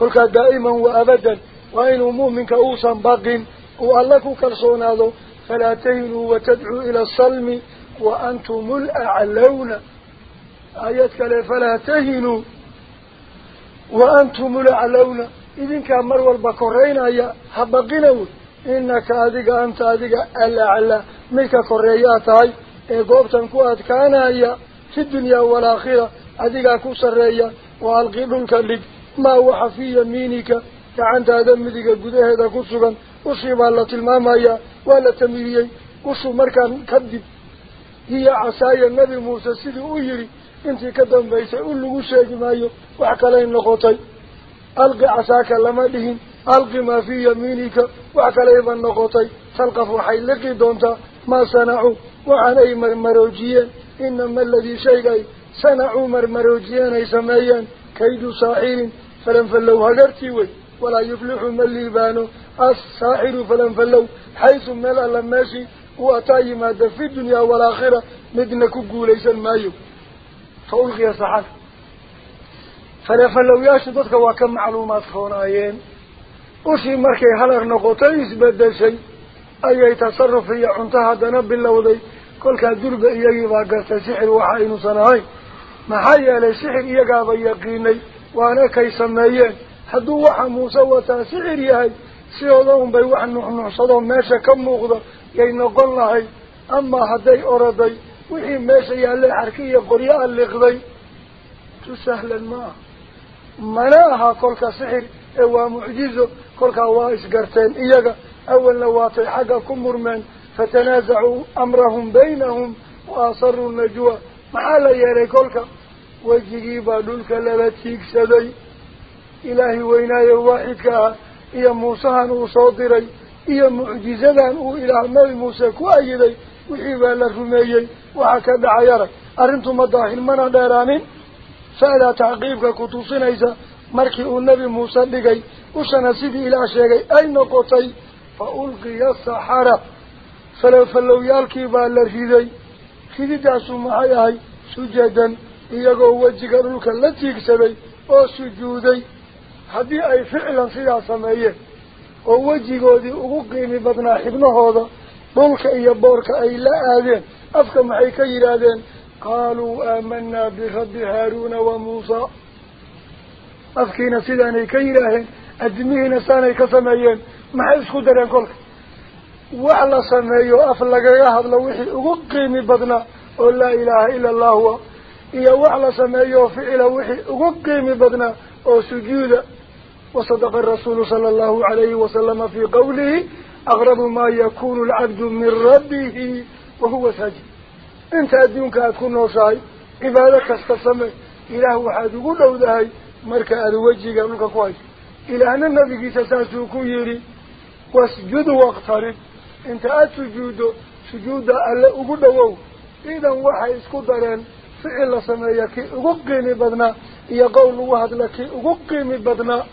قلت دائما وأبدا وإن مؤمنك أوسى بغد وألكو كرسون هذا فلا تهنوا وتدعوا إلى الصلم wa antum laclawna aayad kale falaa tahinuu wa antum laclawna idinkaa mar walba koreynaya ha baqina wey inaka adiga anta adiga alaclaa midka koreeyaa tahay ee goobtan ku adkaanaya fi dunyaa waalaakhira adigaa ku sarreeya wa alqi dhulka dhig maa waxa fii yamiinika gacantaada midiga gudaheeda ku sugan ushii baa la tilmaamayaa waa هي عصايا النبي موسى سيدي أجري انت كدن بيسا قول لغو شاك مايو. وعقلين نقطي. ألقي عصاك لما دهن ألقي ما في يمينك. وعقلين نقطي. تلقف حي لك دونتا ما صنعوا. وعلي أي مرمروجيا إنما الذي شيقي صنعوا مرمروجيا أي سمايا كيد صاحر فلن فلوها قرتي ولا يفلح من ليبانو الصاحر فلم فلوا حيث ملأ لماشي. Uu ataa yimaada fi dunyaa waalaakhira midna ku guulaysan maayo fa ulqiya saxar falanfallowyaashu dadka waa ka macluumaad roonaayeen ushii markay halar noqotay isbedeshay ayay tasaruf iyo cunto haddana bilowday kolkaa durba iyagii baa gartay sixir waxa aynuusan ahayn maxaa yeelay sixir iyagaaba yaqiinay waana kay sameeyeen hadduu waxa muuse wataa sixir yahay sidooda unbay wax liqday tu sahlan ma aha mana aha kolka sixir ee waa mucjizo kolkaa waa isgarteen iyaga awalna waatay xagga ku murmeen fatanaasacuu amrahum baynahum wa asaruu najwa maxaa la yeelay kolka wejigii baa dhulka lala tiigsaday ilaahi weynaaye waaxidka ah iyo muusahan uu soo diray wixii baa la rumeeyey waxaa ka dhacay arag arrintu ma daahin mana dheeraanin saadaa tacqiibka ku tusinaysa markii uu nebi muuse dhigay ushana sidii ilaah sheegay ay noqotay fa ulqiya saxara falowfalowyaalkii baa la riday rididaasu maxay ahay sujadan iyagoo wejiga dhulka la tiigsaday oo sujuuday haddii ay ficlan sidaa sameeyeen iyo boorka ay la aadeen afka maxay ka yidhaahdeen qaaluu aamanaa birabbi haaruuna wa muusa afkiina sidaanay ka yidhaaheen adimihiina saanay ka sameeyeen maxay isku dareen kolka wax la sameeyo af lagaga hadlo wixii ugu qiimi badnaa oo laa ilaaha ila allahu iyo wax la sameeyo ficila wixii ugu qiimi badnaa oo sujuuda وصدق الرسول صلى الله عليه وسلم في قوله أغرب ما يكون العبد من ربه وهو ساجد. أنت أدونك أكون نوصاي. عبادك استصمي إله وحاد يقول له ذهي مركا أدوجي قبلك كويس إلى أن النبي ساسوكو يري واسجد واقترب. أنت أتسجود سجود ألا أقول إذا وحي اسكو فعل سميك. أقيمي بدنا. إيا قول واحد لك. أقيمي بدنا.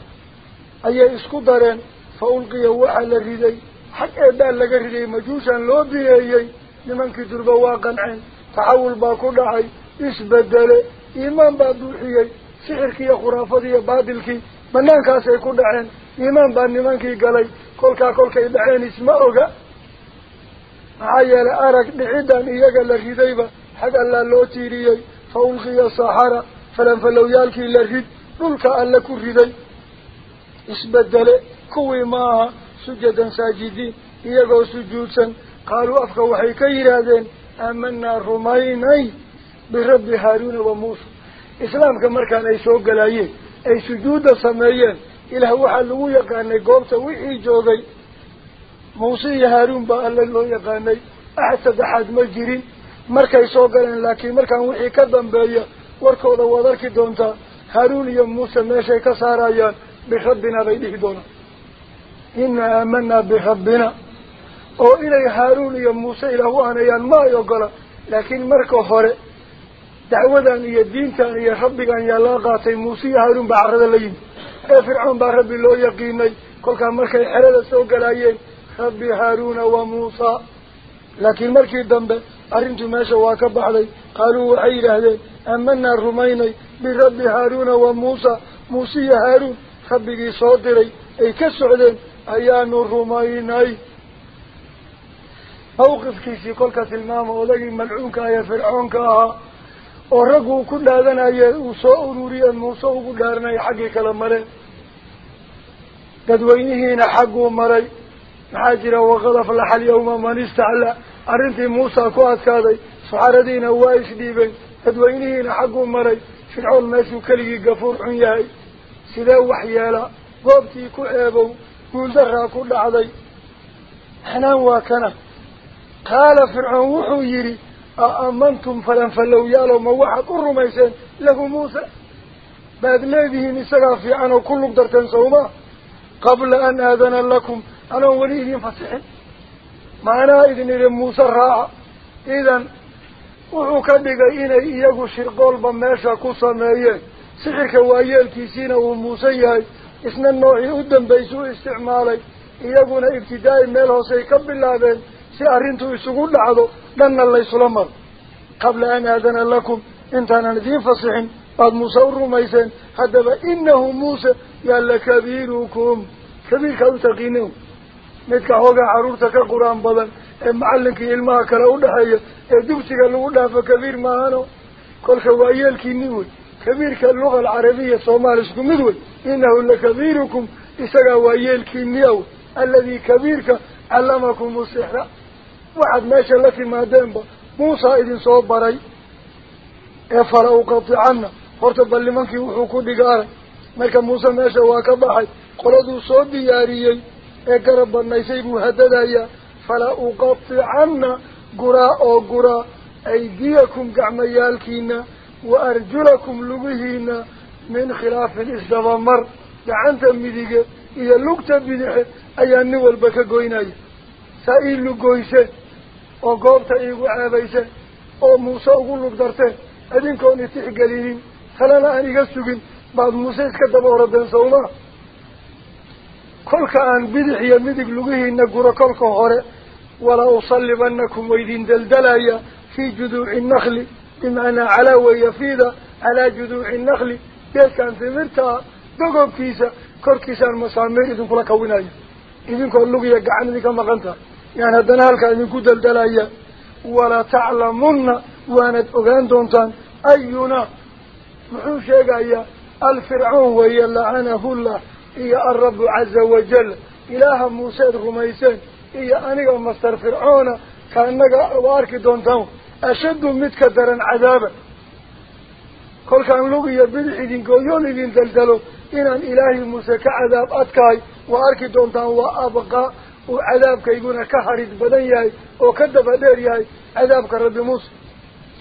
Waxaa la riday xag eebaa laga riday majuushan loo bineeyey nimankii durba waa qanceen taxawul baa ku dhacay isbedele iimaan baa buuxiyey sixirkii iyo khuraafadii iyo baadilkii banaankaasay ku dhaceen iimaan baa nimankii galay kolkaa kolkay dhaceen isma oga maxaa yeelay arag dhiciddan iyaga la ridayba xag allaa loo tiiriyey fa ulqiya saxara falanfalowyaalkii la rid dhulka alle ku riday afka waxay ka yidhaahdeen aamanaa rumaynay birabbi haaruuna wa muusa islaamka markaan ay soo galayeen ay sujuudda sameeyeen ilaah waxaa lagu yaqaanay goobta wixii joogay muuse iyo haaruun baa alle loo yaqaanay axad saddexaad ma jirin markay soo galeen laakiin markaan wixii ka dambeeya warkooda waad arki doontaa haaruun iyo muuse meeshay ka saarayaan بخبنا بيده دونا. إنا آمنا بخبنا. أو إلي هارون موسى إلى هو أنا ينما يقول لكن مركو هوري. دعوة أن يدين تاني يا ربك أن يلاقاتي موسى هارون بعرض الليل. فرعون بعرض الله يقيني. كل كان مركا يحرد السوق الأيين خبي هارون وموسى. لكن مركي الدنب أرنتم ما شواك بعضي قالوا وحي لهذه أمنا الرميني. برب هارون وموسى. موسى هارون. Ay ka socdeen ayaanu rumaynay mawqifkiisii kolka tilmaama odagii malcuunka ah ee fircoonka ahaa oo ragguu ku dhaadanaye uu soo ururiye muuse ugu dhaaranaya xaggii kala mare dadweynihiina xagguu maray maxaa jira waqad aflaxa alyawma man istaclaa arrintii muusa ku adkaaday saxaradiina waa isdhiibeen dadweynihiina xagguu maray fircoon meeshuu keligii gafuur xun yahay ku dhacday xanaan waa kana qaala fircoon wuxuu yidhi a amantum falanfalowyaalow ma waxaad u rumayseen lahu muuse baad leedihiin isagaa fiican oo ku lug darteen sawma qabla an aadana lakum anoon weli idin fasixin maanaa idin idhi muuse raaca idan wuxuu ka dhigay inay iyagu shirqoolba meesha ku sameeyeen u isticmaalay iyaguna ibtidaa'i meel hoosey ka bilaabeen si arrintu isugu dhacdo dhanna laysula maro qabla an aadana lakum intaanan idiin fasixin baad muuse u rumayseen haddaba inahu muuse yaa lakabiirukum kabiirkaa u taqiinen midka hoogaa carruurta ka qur-aan badan ee macallinkii ilmaha kale udhexeeya ee dugsiga lagu dhaafo kabiir maahano kolka waayeelkiini wey كبيرك اللغة العربية صومالسكم مذوي إنه لكبيركم إسقى وإيال كينيو الذي كبيرك علمكم السحرة وعد ماشى لك ما دينبا موسى إذن صوباري أفرأوا قطعنا فرتب اللي منك وحكو ديقار ملك موسى ماشى واكباحي قردوا صوبي يا ريي إيك ربنا يسيبوا هددايا فلا أقطعنا قراء أو قراء أيديكم قعميالكينا gacanta midige iyo lugta bidixe ayaa nin walba ka goynaya saa ii lugoyse oo goobta iigu ceebayse oo muuse ugu lug darteen idinkoon itixgelinin talena aan iga sugin baad muuse iska daba oradeen sawmaa kolka aan bidix iyo midig lugihiina guro kolka hore wala usallibanakum waydin daldalaya fii juduuci nakli bimacnaa calaa weya fiida calaa juduuci nakli geedkaan timirtaa dogobkiisa korkiisaan masaamiir idinkula kawinayo idinkoo lugiya gacan idinka maqan tahay yani haddana halkaa idinku daldalaya wala taclamunna waanad ogaan doontaan ayuna muxuu sheegayaa alfircoon weeye lacanahullah iyo alrabu caza wajal ilaaha muuseed rumayseen iyo aniga master fircoona kaanaga waa arki doontaan daldalo inaan ilaahay muuse ka cadaab adkahay waa arki doontaan waa abqaa uu cadaabkayguna ka haris badan yahay oo ka daba dheer yahay cadaabka rabbi muuse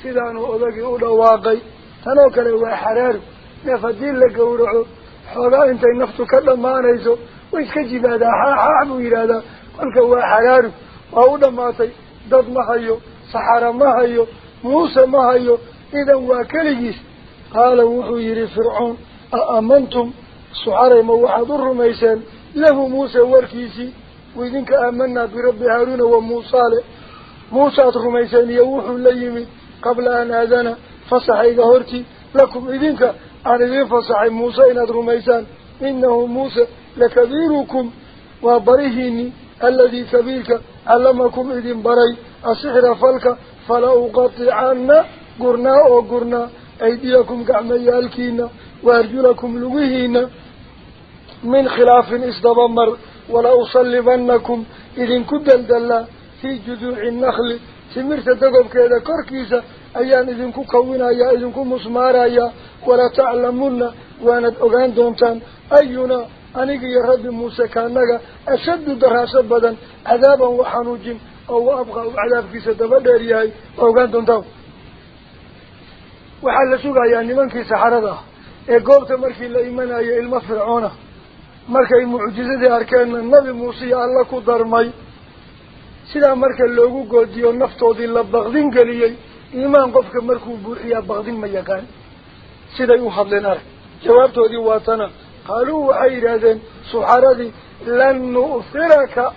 sidaanuu odagii u dhawaaqay tanoo kale waa xaraaru neef haddii la gawraco xoogaa intay naftu ka dhammaanayso way iska jibaadaa xaaxaax buu yidhaahdaa kolka waa xaraaru waa u dhammaatay dad ma hayo صحر ما هيو موسى ما هيو إذا واكليس قال وحير فرعون أأمنتم صحر ما وحد الرميسان له موسى واركيسي وإذنك أمنا برب هارون وموسى موسى الرميسان يوح ليمي قبل أن أذن فصحي ظهرتي لكم إذنك أن إذن فصحي موسى إن رميسان إنه موسى لكبيركم وبرهني الذي سبيلك callamakum idin baray asixra falka fala uqaticanna gurnaa oo gurnaa aydiyakum gacmayaalkiina wa arjulakum lugihiina min khilaafin isdabamar wala usallibanakum idinku daldallaa fii juduuci nakli timirta dagobkeeda korkiisa ayaan idinku kawinayaa idinku musmaarayaa wala taclamunna waanad ogaan doontaan ayuna daraasho badan cadaaban wa xanuujin oo wa abqaa uu cadaabkiisa daba dheer yahay waa ogaan doontaan waxaa la sugayaa nimankii saxarada ah ee goobta markii la imanayo ilmo fircoona markay mucjizadii arkeenna nabi muuse iyo alla ku darmay sidaa marka loogu goodiyo naftoodii la baqdin geliyey iimaan qofka markuu buuxiyaa baqdin ma yaqaan siday u hadleen arag jawaabtoodii waatana قالوا أي ذن سحرا لن نؤثرك.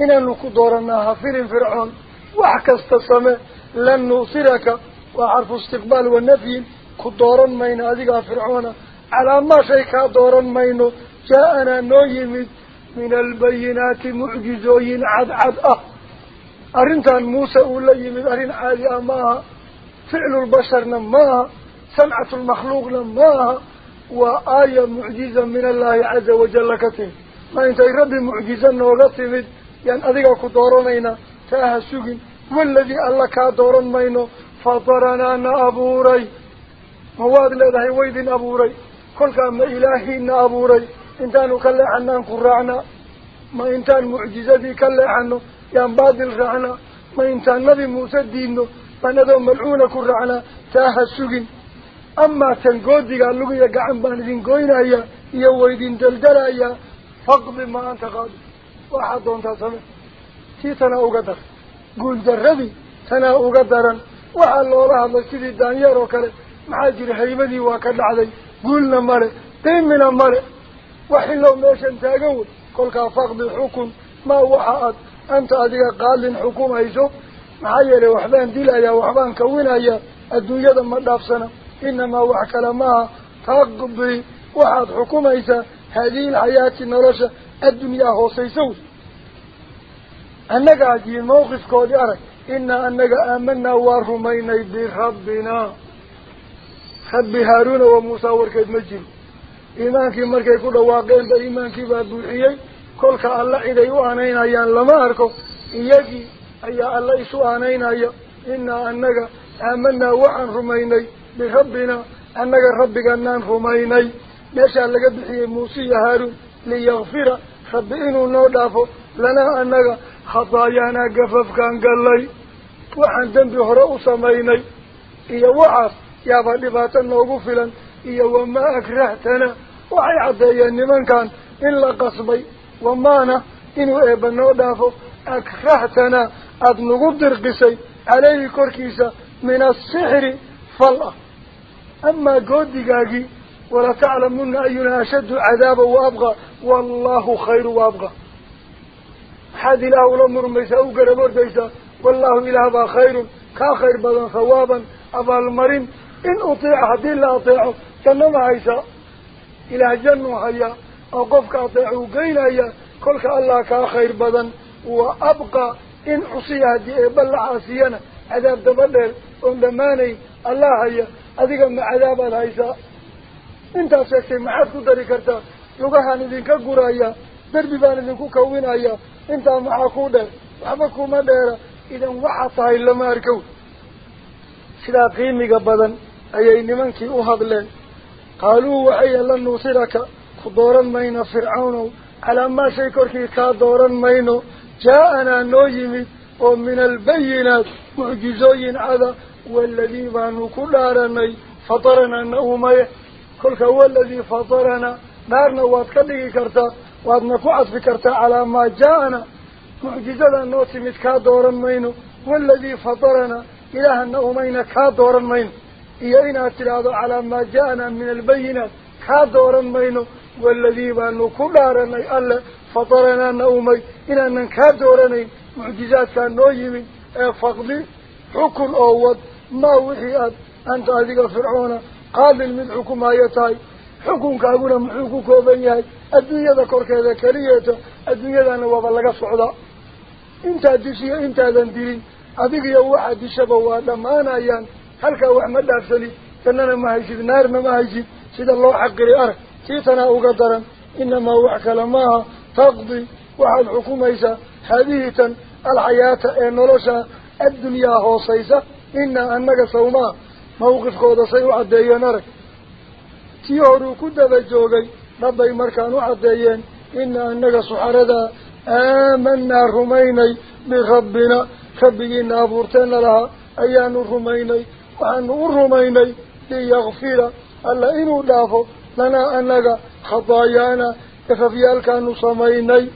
إن نكدرناها في فرعون وحكا استسمى لن نؤثرك. وعرف استقبال والنفي كدورا مين أذيقا فرعون. على ما شيكا دورا مين جاءنا نويمد. من البينات معجزوين عد عد أه. أرنتان موسى أوليمد أرن عالي أماها. فعل البشر نماها. سمعة المخلوق نماها. Aha waa aaya mucjiza min allaahi caza wajalla ka timid ma intay rabbi mucjiza nooga timid yaan adiga ku dooranaynaa taa ha sugin waladii alla kaa dooran mayno fataranaa na abuuray ma waad leedahay waydin abuuray kolkaa ma ilaahiina abuuray intaanu ka leexanaan ku raacnaa ma intaan mucjizadii ka leexano yaan baadil raacnaa ma lugiya gacan baan idin goynayaa iyo waydin daldalayaa faqdi ma anta qaadi waxaad doontaa same tii tanaa uga dar guul darradii tanaa uga daran waxaa loola hadlay sidii daanyeer oo kale maxaa jira haybadii waa ka dhacday guulna male qiimina male waxillow meeshan taagan wey kolkaa faqdi xukun maa waxa aad anta adiga qaadin xukumayso maxaa yeelay waxbaan dilayaa waxbaan kawinayaa adduunyada ma dhaafsana inamaa wax kale maaha taqdi waxaad xukumaysaa haadihi alxayaati nolosha addunyaa hoosaysa wey annaga hajiin mawqifkoodii arag inaa annaga aamanaa waa rumaynay birabbinaa rabbi haaruuna wa muusaa warkeed ma jiro iimaankii markay ku dhawaaqeenba iimaankii baa buuxiyey kolka alla ciday u aanaynayaan lama arko iyagii ayaa alla isu aanaynaya inaa بربنا أنك ربك أنان رميني ليش قد بحي موسى هارو ليغفر. خبئن ونودافو لنا أنك خطايانا قفف كان قلي. وحن دنبي هرأو سميني. إيا وعاف يا فالبات النوغفلا يا وما أكرهتنا. وعي عدي عدايان من كان إلا قصبي. ومانا إنو إيبا نودافو أكرهتنا. أدنغو الدرقسي عليه الكركيسة من السحر. Ah cadaaba wa abqa wallahu khayru wa abqa maxaad ilaah ula murmaysaa u garab ordaysaa wallahu ilaah baa khayrun kaa khayr badan hawaaban abaalmarin in utiica haddii la ateeco janno ma haysaa ilaah jannuu hayaa oo qofka ateeco u geynaya kolka allah kaa khayr badan wa abqa in cusiya haddii eebba la caasiyana cadaab daba dheer oon dhammaanayn allah haya adiga ma cadaabaad haysaa intaad sheegtay maxaad ku dari kartaa lugahaan idinka gurayaa derbi baan idinku kawinayaa intaa maxaa kuu dheer waxba kuma dheera idan waxaa tahay lama arkow sidaa qiimiga badan ayay nimankii u hadleen qaaluu waxay lan nuusiraka ku dooran mayno fircawnow calaa maa shay korkii kaa dooran mayno jaa-anaa noo yimid oo min albayinaat معجزين هذا والذي بان كل أرني فطرنا النوم كل هو الذي فطرنا نارنا واتكلي كرتا وابنك عصب كرتا على ما جاءنا. معجزة النوت مثكا دورا مينو والذي فطرنا إلى النومين كا دورا مينو. إيئنا تلاذو على ما جاءنا من البينة كا دورا مينو والذي بانو كل أرني ألا فطرنا النوم إلى أن كا دورا مين معجزات النوم فقدي حكم أود ما وحيات أنت هذه الفرعون قابل من حكم آياتي حكم كابونا من حكم كوبانيهي الدنيا ذكر كذا كريهة الدنيا ذانا وبلغ صعدا انت هدشي انت هدنديرين هذه هي واحد شبوه لما أنا أيان هل حلقة وعمل لأرسلي كأننا ما هيجيب نار ما هيجيب سيد الله حق لأرك سيتنا أقدرا إنما وحك لما تقضي وحال حكومة إذا حديثا الحياة أن النلوشة الدنيا هو سيسا إنا أنك سوما موقف قوضة سيوح الدين أرك تيهورو كدب الجوغي ربي مركان وح الدين إنا أنك سحردا آمنا رميني بخبنا خبينا بورتنا لها أيان رميني وأن رميني ليغفر ألا إنو دافو لنا أنك خطايانا كففيال كانوا سميني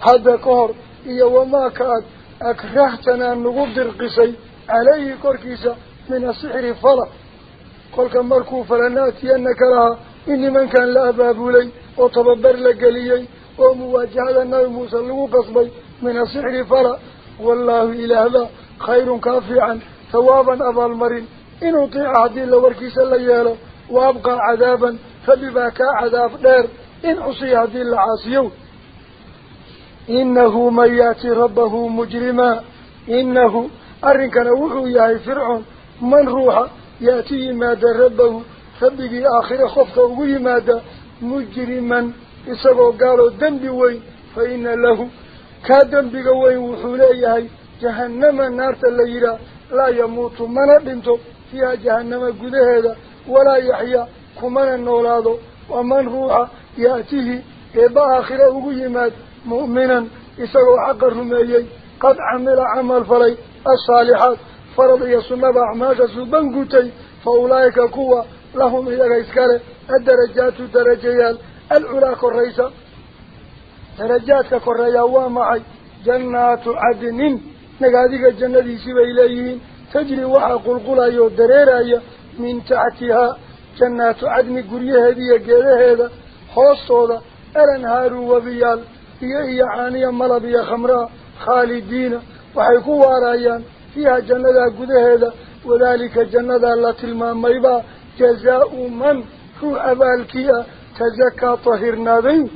حد كهر iyo wamaaka aad akrahtanaa nagu dirqisay عليه كوركيسا من السحر فلا قل كمركو فلناتينك لها إني من كان لأباب لي وطببر لقليي ومواجهة النبي موسى قصبي من السحر فلا والله إله خير كافيا ثوابا أبا المرين إن أطيع عدين لوركيس الليالة وأبقى عذابا فبباكا عذاب دير إن أصي عدين لعاصيو إنه من يأتي ربه مجرما. إنه أرنك نوحو ياهي فرعون من روح يأتي ماذا ربه؟ فبقي آخر وقوي ماذا؟ مجرما. إسابه قالوا دنبي وين؟ فإن له كدنبي وين؟ وحوليه جهنم النار الليلة. لا يموت من بنته فيها جهنم قد هذا ولا يحيى كمن النولاد. ومن روح يأتيه إبا آخر وقوي ماذا؟ مؤمنا إساقوا حق الرميي قد عمل عمل فلي الصالحات فرض يسنب أعمال سبنقتي فأولئك قوة لهم إذا إسكاله الدرجات درجيال العلا كالرئيسة درجات كالرئيسة ومعي جنات عدن. نقاذك الجنة سبا إليهين. تجري وحا قلقلا يودرير من تحتها جنات عدن قرية هذه قيده هذا خوصة الانهار وبيال. هي هي عانية ملبية خمراء خالدين. وحيكوا رأيان. فيها جنة قد هذا. وذلك جنة التي الماميبا جزاء من شو أبالكية تزكى طهر ناذي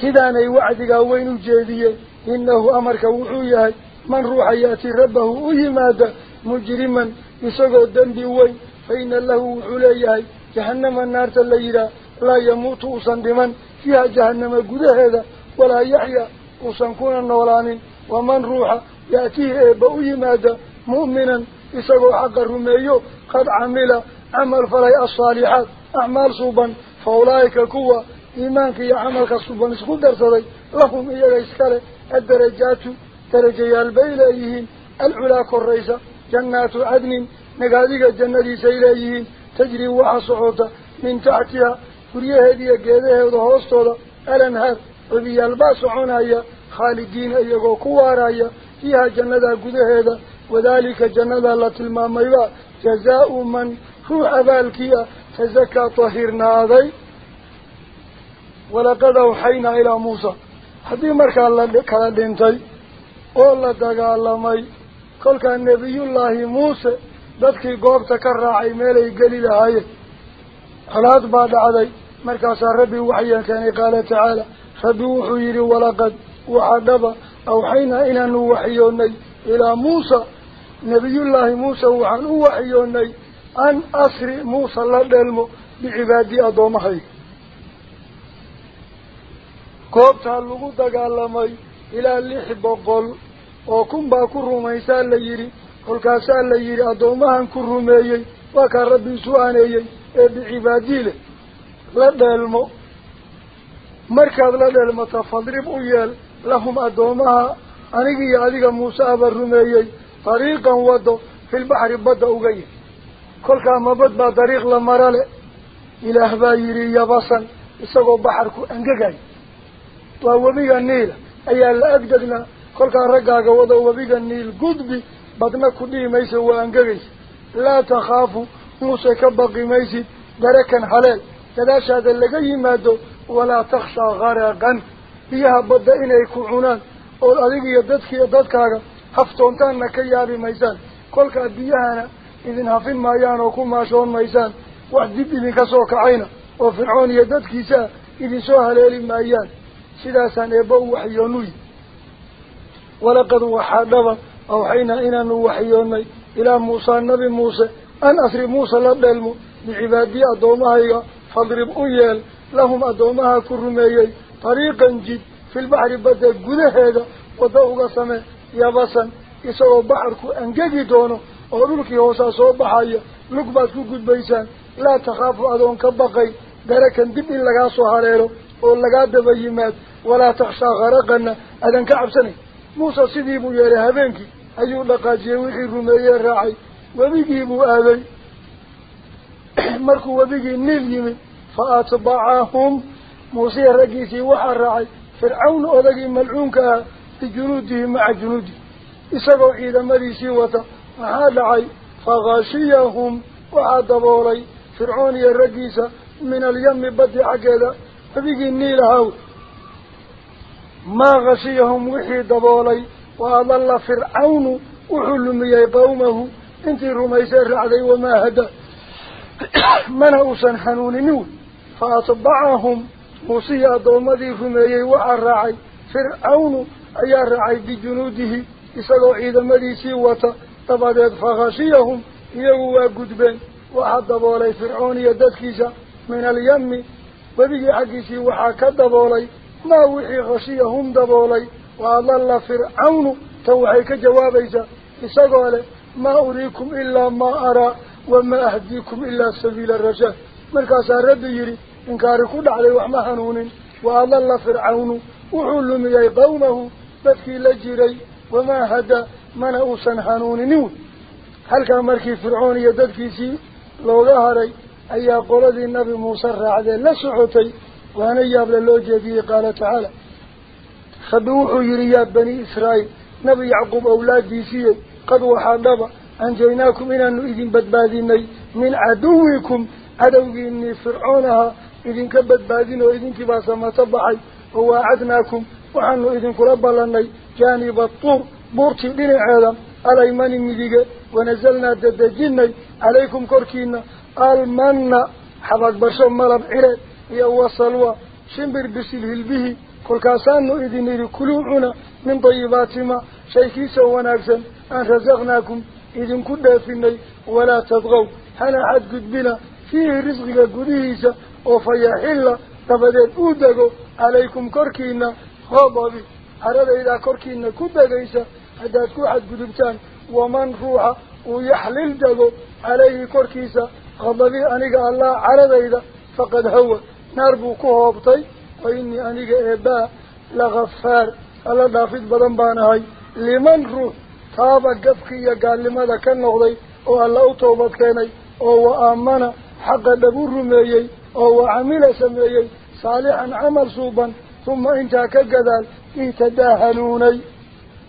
سيدان أي وعدك وين جاذية إنه أمرك وعيه من روح يأتي ربه وهي ماذا؟ مجرما. يسقو الدم بوي فإن الله وعليه جهنم النار تليلا لا يموت صندما فيها جهنم قده ولا يحيى وسنكون النولان ومن روح يأتيه بأي ماذا؟ مؤمنا. يسقوا حق الرميو قد عمل عمل فلي الصالحات أعمال صوبا. فأولئك كوا إيمانك يا عملك صوبا. اسكول درسدي لهم إياه إسكاله الدرجات درجي البيليهين العلا كالرئيسة جنات عدن. نقاذك الجنة سيليهين تجري وحصعوتا من تحتها guryaheediiyo geedaheeda hoostooda alanhaar wadiyaalbaa soconaya khaalidiina iyagoo ku waaraya fiiha jannadaa gudaheeda wadaalika jannadaa la tilmaamayba jazaau man ruux abaalkii ah tazakaa tahirnaaday walaqad awxaynaa ilaa muusa haddii markaa la kala dhintay oo la dagaalamay kolkaa nebiyullaahi muuse dadkii goobta ka raacay meelay geli lahaayeen colaad baa dhacday. Markaasaa rabbi waxyan keenay qaala tacaala rabbi wuxuu yidhi walaqad waxadhaba awxaynaa inaanu waxyoonnay ilaa muusa. Nebiyullaahi muuse waxaan u waxyoonnay an asri muusa la dheelmo bicibaadii addoommahayga goobtaa lagu dagaalamay ilaa lix boqol oo kun baa ku rumaysaa la yidhi. Kolkaasaa la yidhi addoommahan ku rumeeyey waa kaa rabbi isu aaneeyey yeel lahum addoomaha anigiiyo adiga muuse aba rumeeyey dariiqan wado filbaxri badda uga yih kolkaa mabad baa dariiq la mara le ilaah baa yidhi yabasan isagoo baxarku angegay waa webiga niila ayaa la agdegnaa kolkaa raggaaga wado webiga niil gudbi badna ku dhihi maysa waa angegaysa laa takhaafu gadaashaada laga yimaado walaa takhshaa gharaqan biyaha badda inay ku cunaan ood adig iyo dadkiiyo dadkaaga haftoontaanna ka yaabi maysaan kolkaa biyahana idin hafin maayaan oo ku maashoon maysaan wax dib idinka soo kacayna oo fircoon iyo dadkiisaa idinsoo haleeli maayaan sidaasaan eebba u waxyoonuy walaqad waxaa dhaba awxaynaa inaanu waxyoonnay ilaa muusaa nabi muuse asri muuse la dheelmo bicibaadii addoommahayga فاضرب أيال لهم أدومها كرميي طريقا جد في البحر بدأ قده هذا ودوغ سماء يابسا يسوى بحرك أنجي دونه أولوك يوسا سوى بحايا لقبات قد بيسان لا تخافوا أدون كبقي دركا دب oo lagaa daba yimaad walaa takshaa kharaqana adan ka cabsanay muuse sidii buu yeelay habeenkii ayuu dhaqaajiyey wixii rumeeyey raacay وبيجي مؤذي. مركو وبيجي نيم فأتبعهم موسى رجيس وحرعي فرعون أذقي ملعونك في جنوده مع جنوده. إسقوا إلى مريسي وط هذا عي فغاشيهم وعذبوري فرعون الرجيس من اليم بدع جلا نيل نيلها ما غشيهم وحي دبولي وأضل فرعون وحلمي بومه. انت رميسي رعدي وما هدى من هو حنون نون. فأطبعهم موسيا دومدي فميي وعر رعي فرعون أي الرعي بجنوده إسلو عيد مليسي وطا تباديد فغاشيهم يهو قدبين وحدب علي فرعون يددكيسا من اليم وبي عقيسي وحاكدب علي ما وحي غشيهم دب علي وعلى الله فرعون توحيك جوابيسا إسلو علي ما أريكم إلا ما أرى وما أهديكم إلا سبيل الرشاد مركز الرد يري إنكاركو دعلي وحما حنون وآل الله فرعون وحلم يا قومه. بكي لجري وما هدى من أوسن حنون نون هل كان مركز فرعون يدد سي لو ظهري أي قلدي النبي موسى الرعد لسعوتي وأنا يابل اللوجة به قال تعالى. خبوحوا يريا بني إسرائيل. نبي يعقوب أولاد ديسية. قد وحان دبا أنجيناكم إلى أنه إذن بدباديني من عدوكم. أدوغيني فرعونها. إذن كبدبادين وإذن كباسا ما صبحي وواعدناكم. وحانه إذن كربا لني جانب الطور. بورتي بن عالم. علي من المديق ونزلنا الددجيني عليكم كوركينا. المنى حبك بشم مرب عرد يوصلوا شمبر بسلهل به. كل كاسان نؤذن لكلوعنا من طيبات ما shaykiisa wanaagsan aan rasaqnaakum idinku dheefinay walaa tadqow hana xadgudbina fiihi risqiga gudihiisa oo fayaxilla dabadeed uu dego calaykum korkiina hodabi haradaydaa korkiina ku degaysa haddaad ku xadgudubtaan waman ruuxa uu yaxlil dego calayhi korkiisa hadabii aniga allah caradayda faqad hawa naar buu ku hoobtay wa inii aniga eebaa lagafaar alla dhaafid badan baan ahay لمن روح تاب قفقي قال لماذا كان نغضي؟ أو اللو توبت كيني أو وآمنا حق دبو الرميي أو وعمل سميي صالحا عمل صوبا ثم انتا كقذال اتداهنوني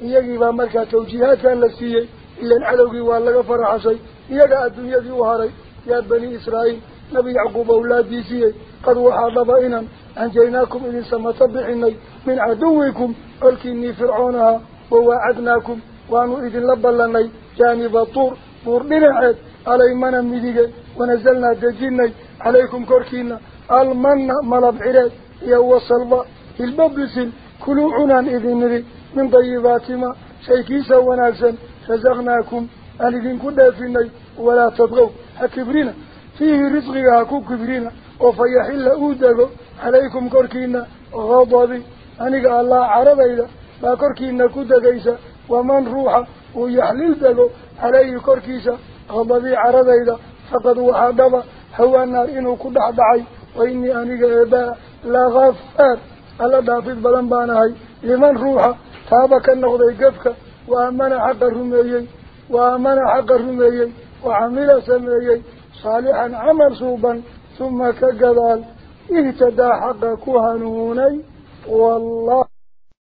يجب مركا توجيهات كان لسيي إلا العلوغي واللغ فرحسي يجب الدنيا ذي وهاري. يا بني إسرائيل نبي عقوب أولادي سيي قد وحى بائنا أنجيناكم إذن سمى من عدوكم ألكني فرعونها. ووعدناكم وأنو إذن لبلاني جانب طور طور بنحيد علي منا مديقين ونزلنا دجيني عليكم كوركينا. المنا ملاب عراد يو صلبا الببسل كلو عنان إذن ري من ضيبات ما. شيكيسا وناسا فزغناكم أليدين كدافيني ولا تبغو هكبرينا فيه رزقي هكو كبرينا. وفيحل أودغو عليكم كوركينا. غضبي. أنيق الله عربي إذا فكركي نكو دغيسا ومن روحه ويحلل دغو عليه كركيسا غضبي عرضيدا فقد وحادبا هو النار إنو كدح دعي وإني أنيق إباء لا غفار ألا دافيد بلنبانهي لمن روحه تابك النغضي يقفك وأمن حق الرميي وأمن حق الرميي وعمل سميي صالحا عمل صوبا ثم كقبال اهتدى حق كهنوني والله